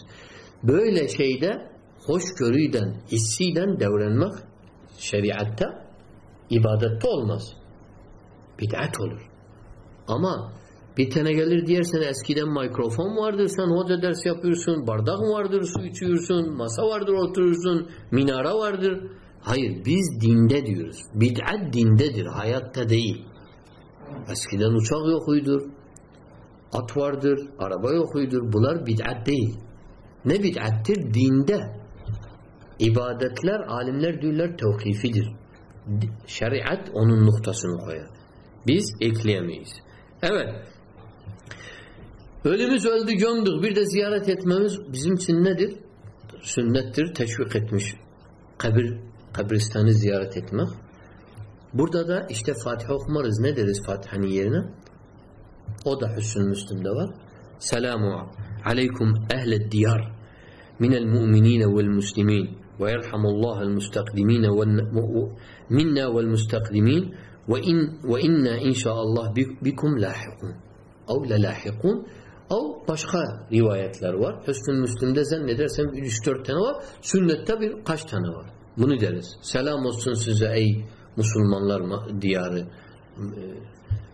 Böyle şeyde hoşgörüden, hissiyle devrenmek şeriatta ibadette olmaz. Bid'at olur. Ama bir tane gelir diğer sene eskiden mikrofon vardır sen hoca ders yapıyorsun, bardak vardır su içiyorsun, masa vardır oturursun, minara vardır. Hayır biz dinde diyoruz. Bid'at dindedir, hayatta değil. Eskiden uçak yokuydur, at vardır, araba yokuydur. Bunlar bid'at değil. Ne bid'attir? Dinde. İbadetler, alimler diyorlar tevkifidir. Şeriat onun noktasını koyar. Biz ekleyemeyiz. Evet. Ölümüz öldü gömdük. Bir de ziyaret etmemiz bizim için nedir? Sünnettir. Teşvik etmiş. Kabir, kabristanı ziyaret etmek. Burada da işte Fatiha okumarız. Ne deriz Fatiha'nın yerine? O da Hüsnü Müslüm'de var. Selamu aleykum ehled diyar minel mu'minine vel muslimin mustakdimine minna vel mustakdimin ve in ve inna inşaallah bikum lahikun. Av la lahikun. Av başka rivayetler var. Hüsnü Müslim'de zannedersem 3-4 tane var. Sünnette bir kaç tane var. Bunu deriz. Selam olsun size ey Müslümanlar diyarı.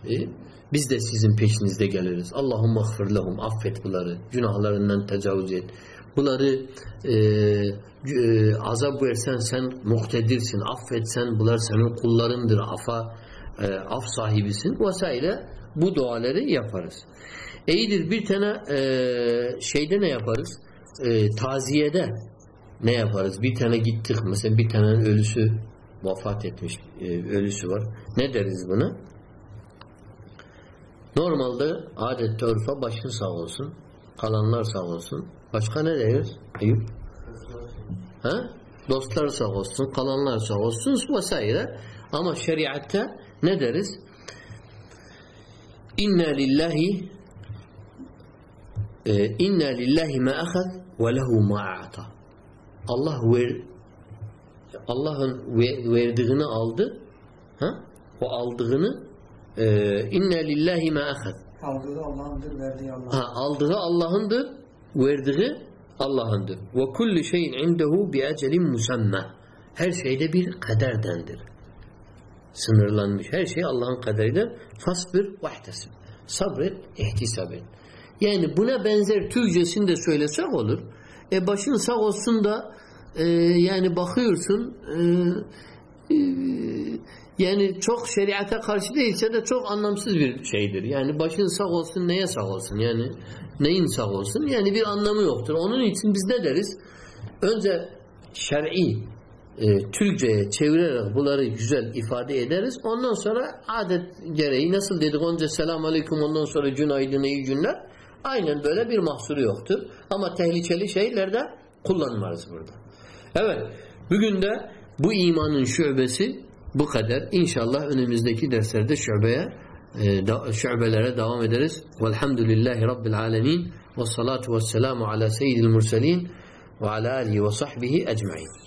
Ee, biz de sizin peşinizde geliriz. Allahümme gfir. Affet bunları. Günahlarından tecavüz et. Bunları e, e, azap versen sen muhtedirsin. Affetsen bunlar senin kullarındır. Afa, e, af sahibisin. Vesaire bu duaları yaparız. İyidir bir tane e, şeyde ne yaparız? E, taziyede ne yaparız? Bir tane gittik mesela bir tane ölüsü vefat etmiş e, ölüsü var. Ne deriz buna? Normalde adette örfe başın sağ olsun. Kalanlar sağ olsun. Başka ne deriz? Ayıp. Ha? Dostlar sağ olsun, kalanlar sağ olsun vesaire. Ama şeriatta ne deriz? İnna lillahi e, inna lillahi ma ahad ve lehu ma a'ta. Allah ver Allah'ın verdiğini aldı. Ha? O aldığını e, inna lillahi ma ahad. Aldığı Allah'ındır, verdiği Allah'ın. Ha, aldığı Allah'ındır, verdiği Allah'ındır. Ve kulli şeyin indehu bi ecelin musamma. Her şeyde bir kaderdendir. Sınırlanmış. Her şey Allah'ın kaderidir. Fasbir vahtesib. Sabret, ihtisab et. Yani buna benzer Türkçesini de söylesek olur. E başın sağ olsun da e, yani bakıyorsun e, e, yani çok şeriata karşı değilse de çok anlamsız bir şeydir. Yani başın sağ olsun neye sağ olsun? Yani neyin sağ olsun? Yani bir anlamı yoktur. Onun için biz ne deriz? Önce şer'i e, Türkçe'ye çevirerek bunları güzel ifade ederiz. Ondan sonra adet gereği nasıl dedik önce selamun aleyküm ondan sonra günaydın iyi günler. Aynen böyle bir mahsuru yoktur. Ama tehlikeli şeylerde kullanmarız burada. Evet. Bugün de bu imanın şubesi bu kadar. İnşallah önümüzdeki derslerde şubeye e, şubelere devam ederiz. Velhamdülillahi Rabbil alemin ve salatu ve selamu ala seyyidil murselin ve ala alihi ve sahbihi ecmain.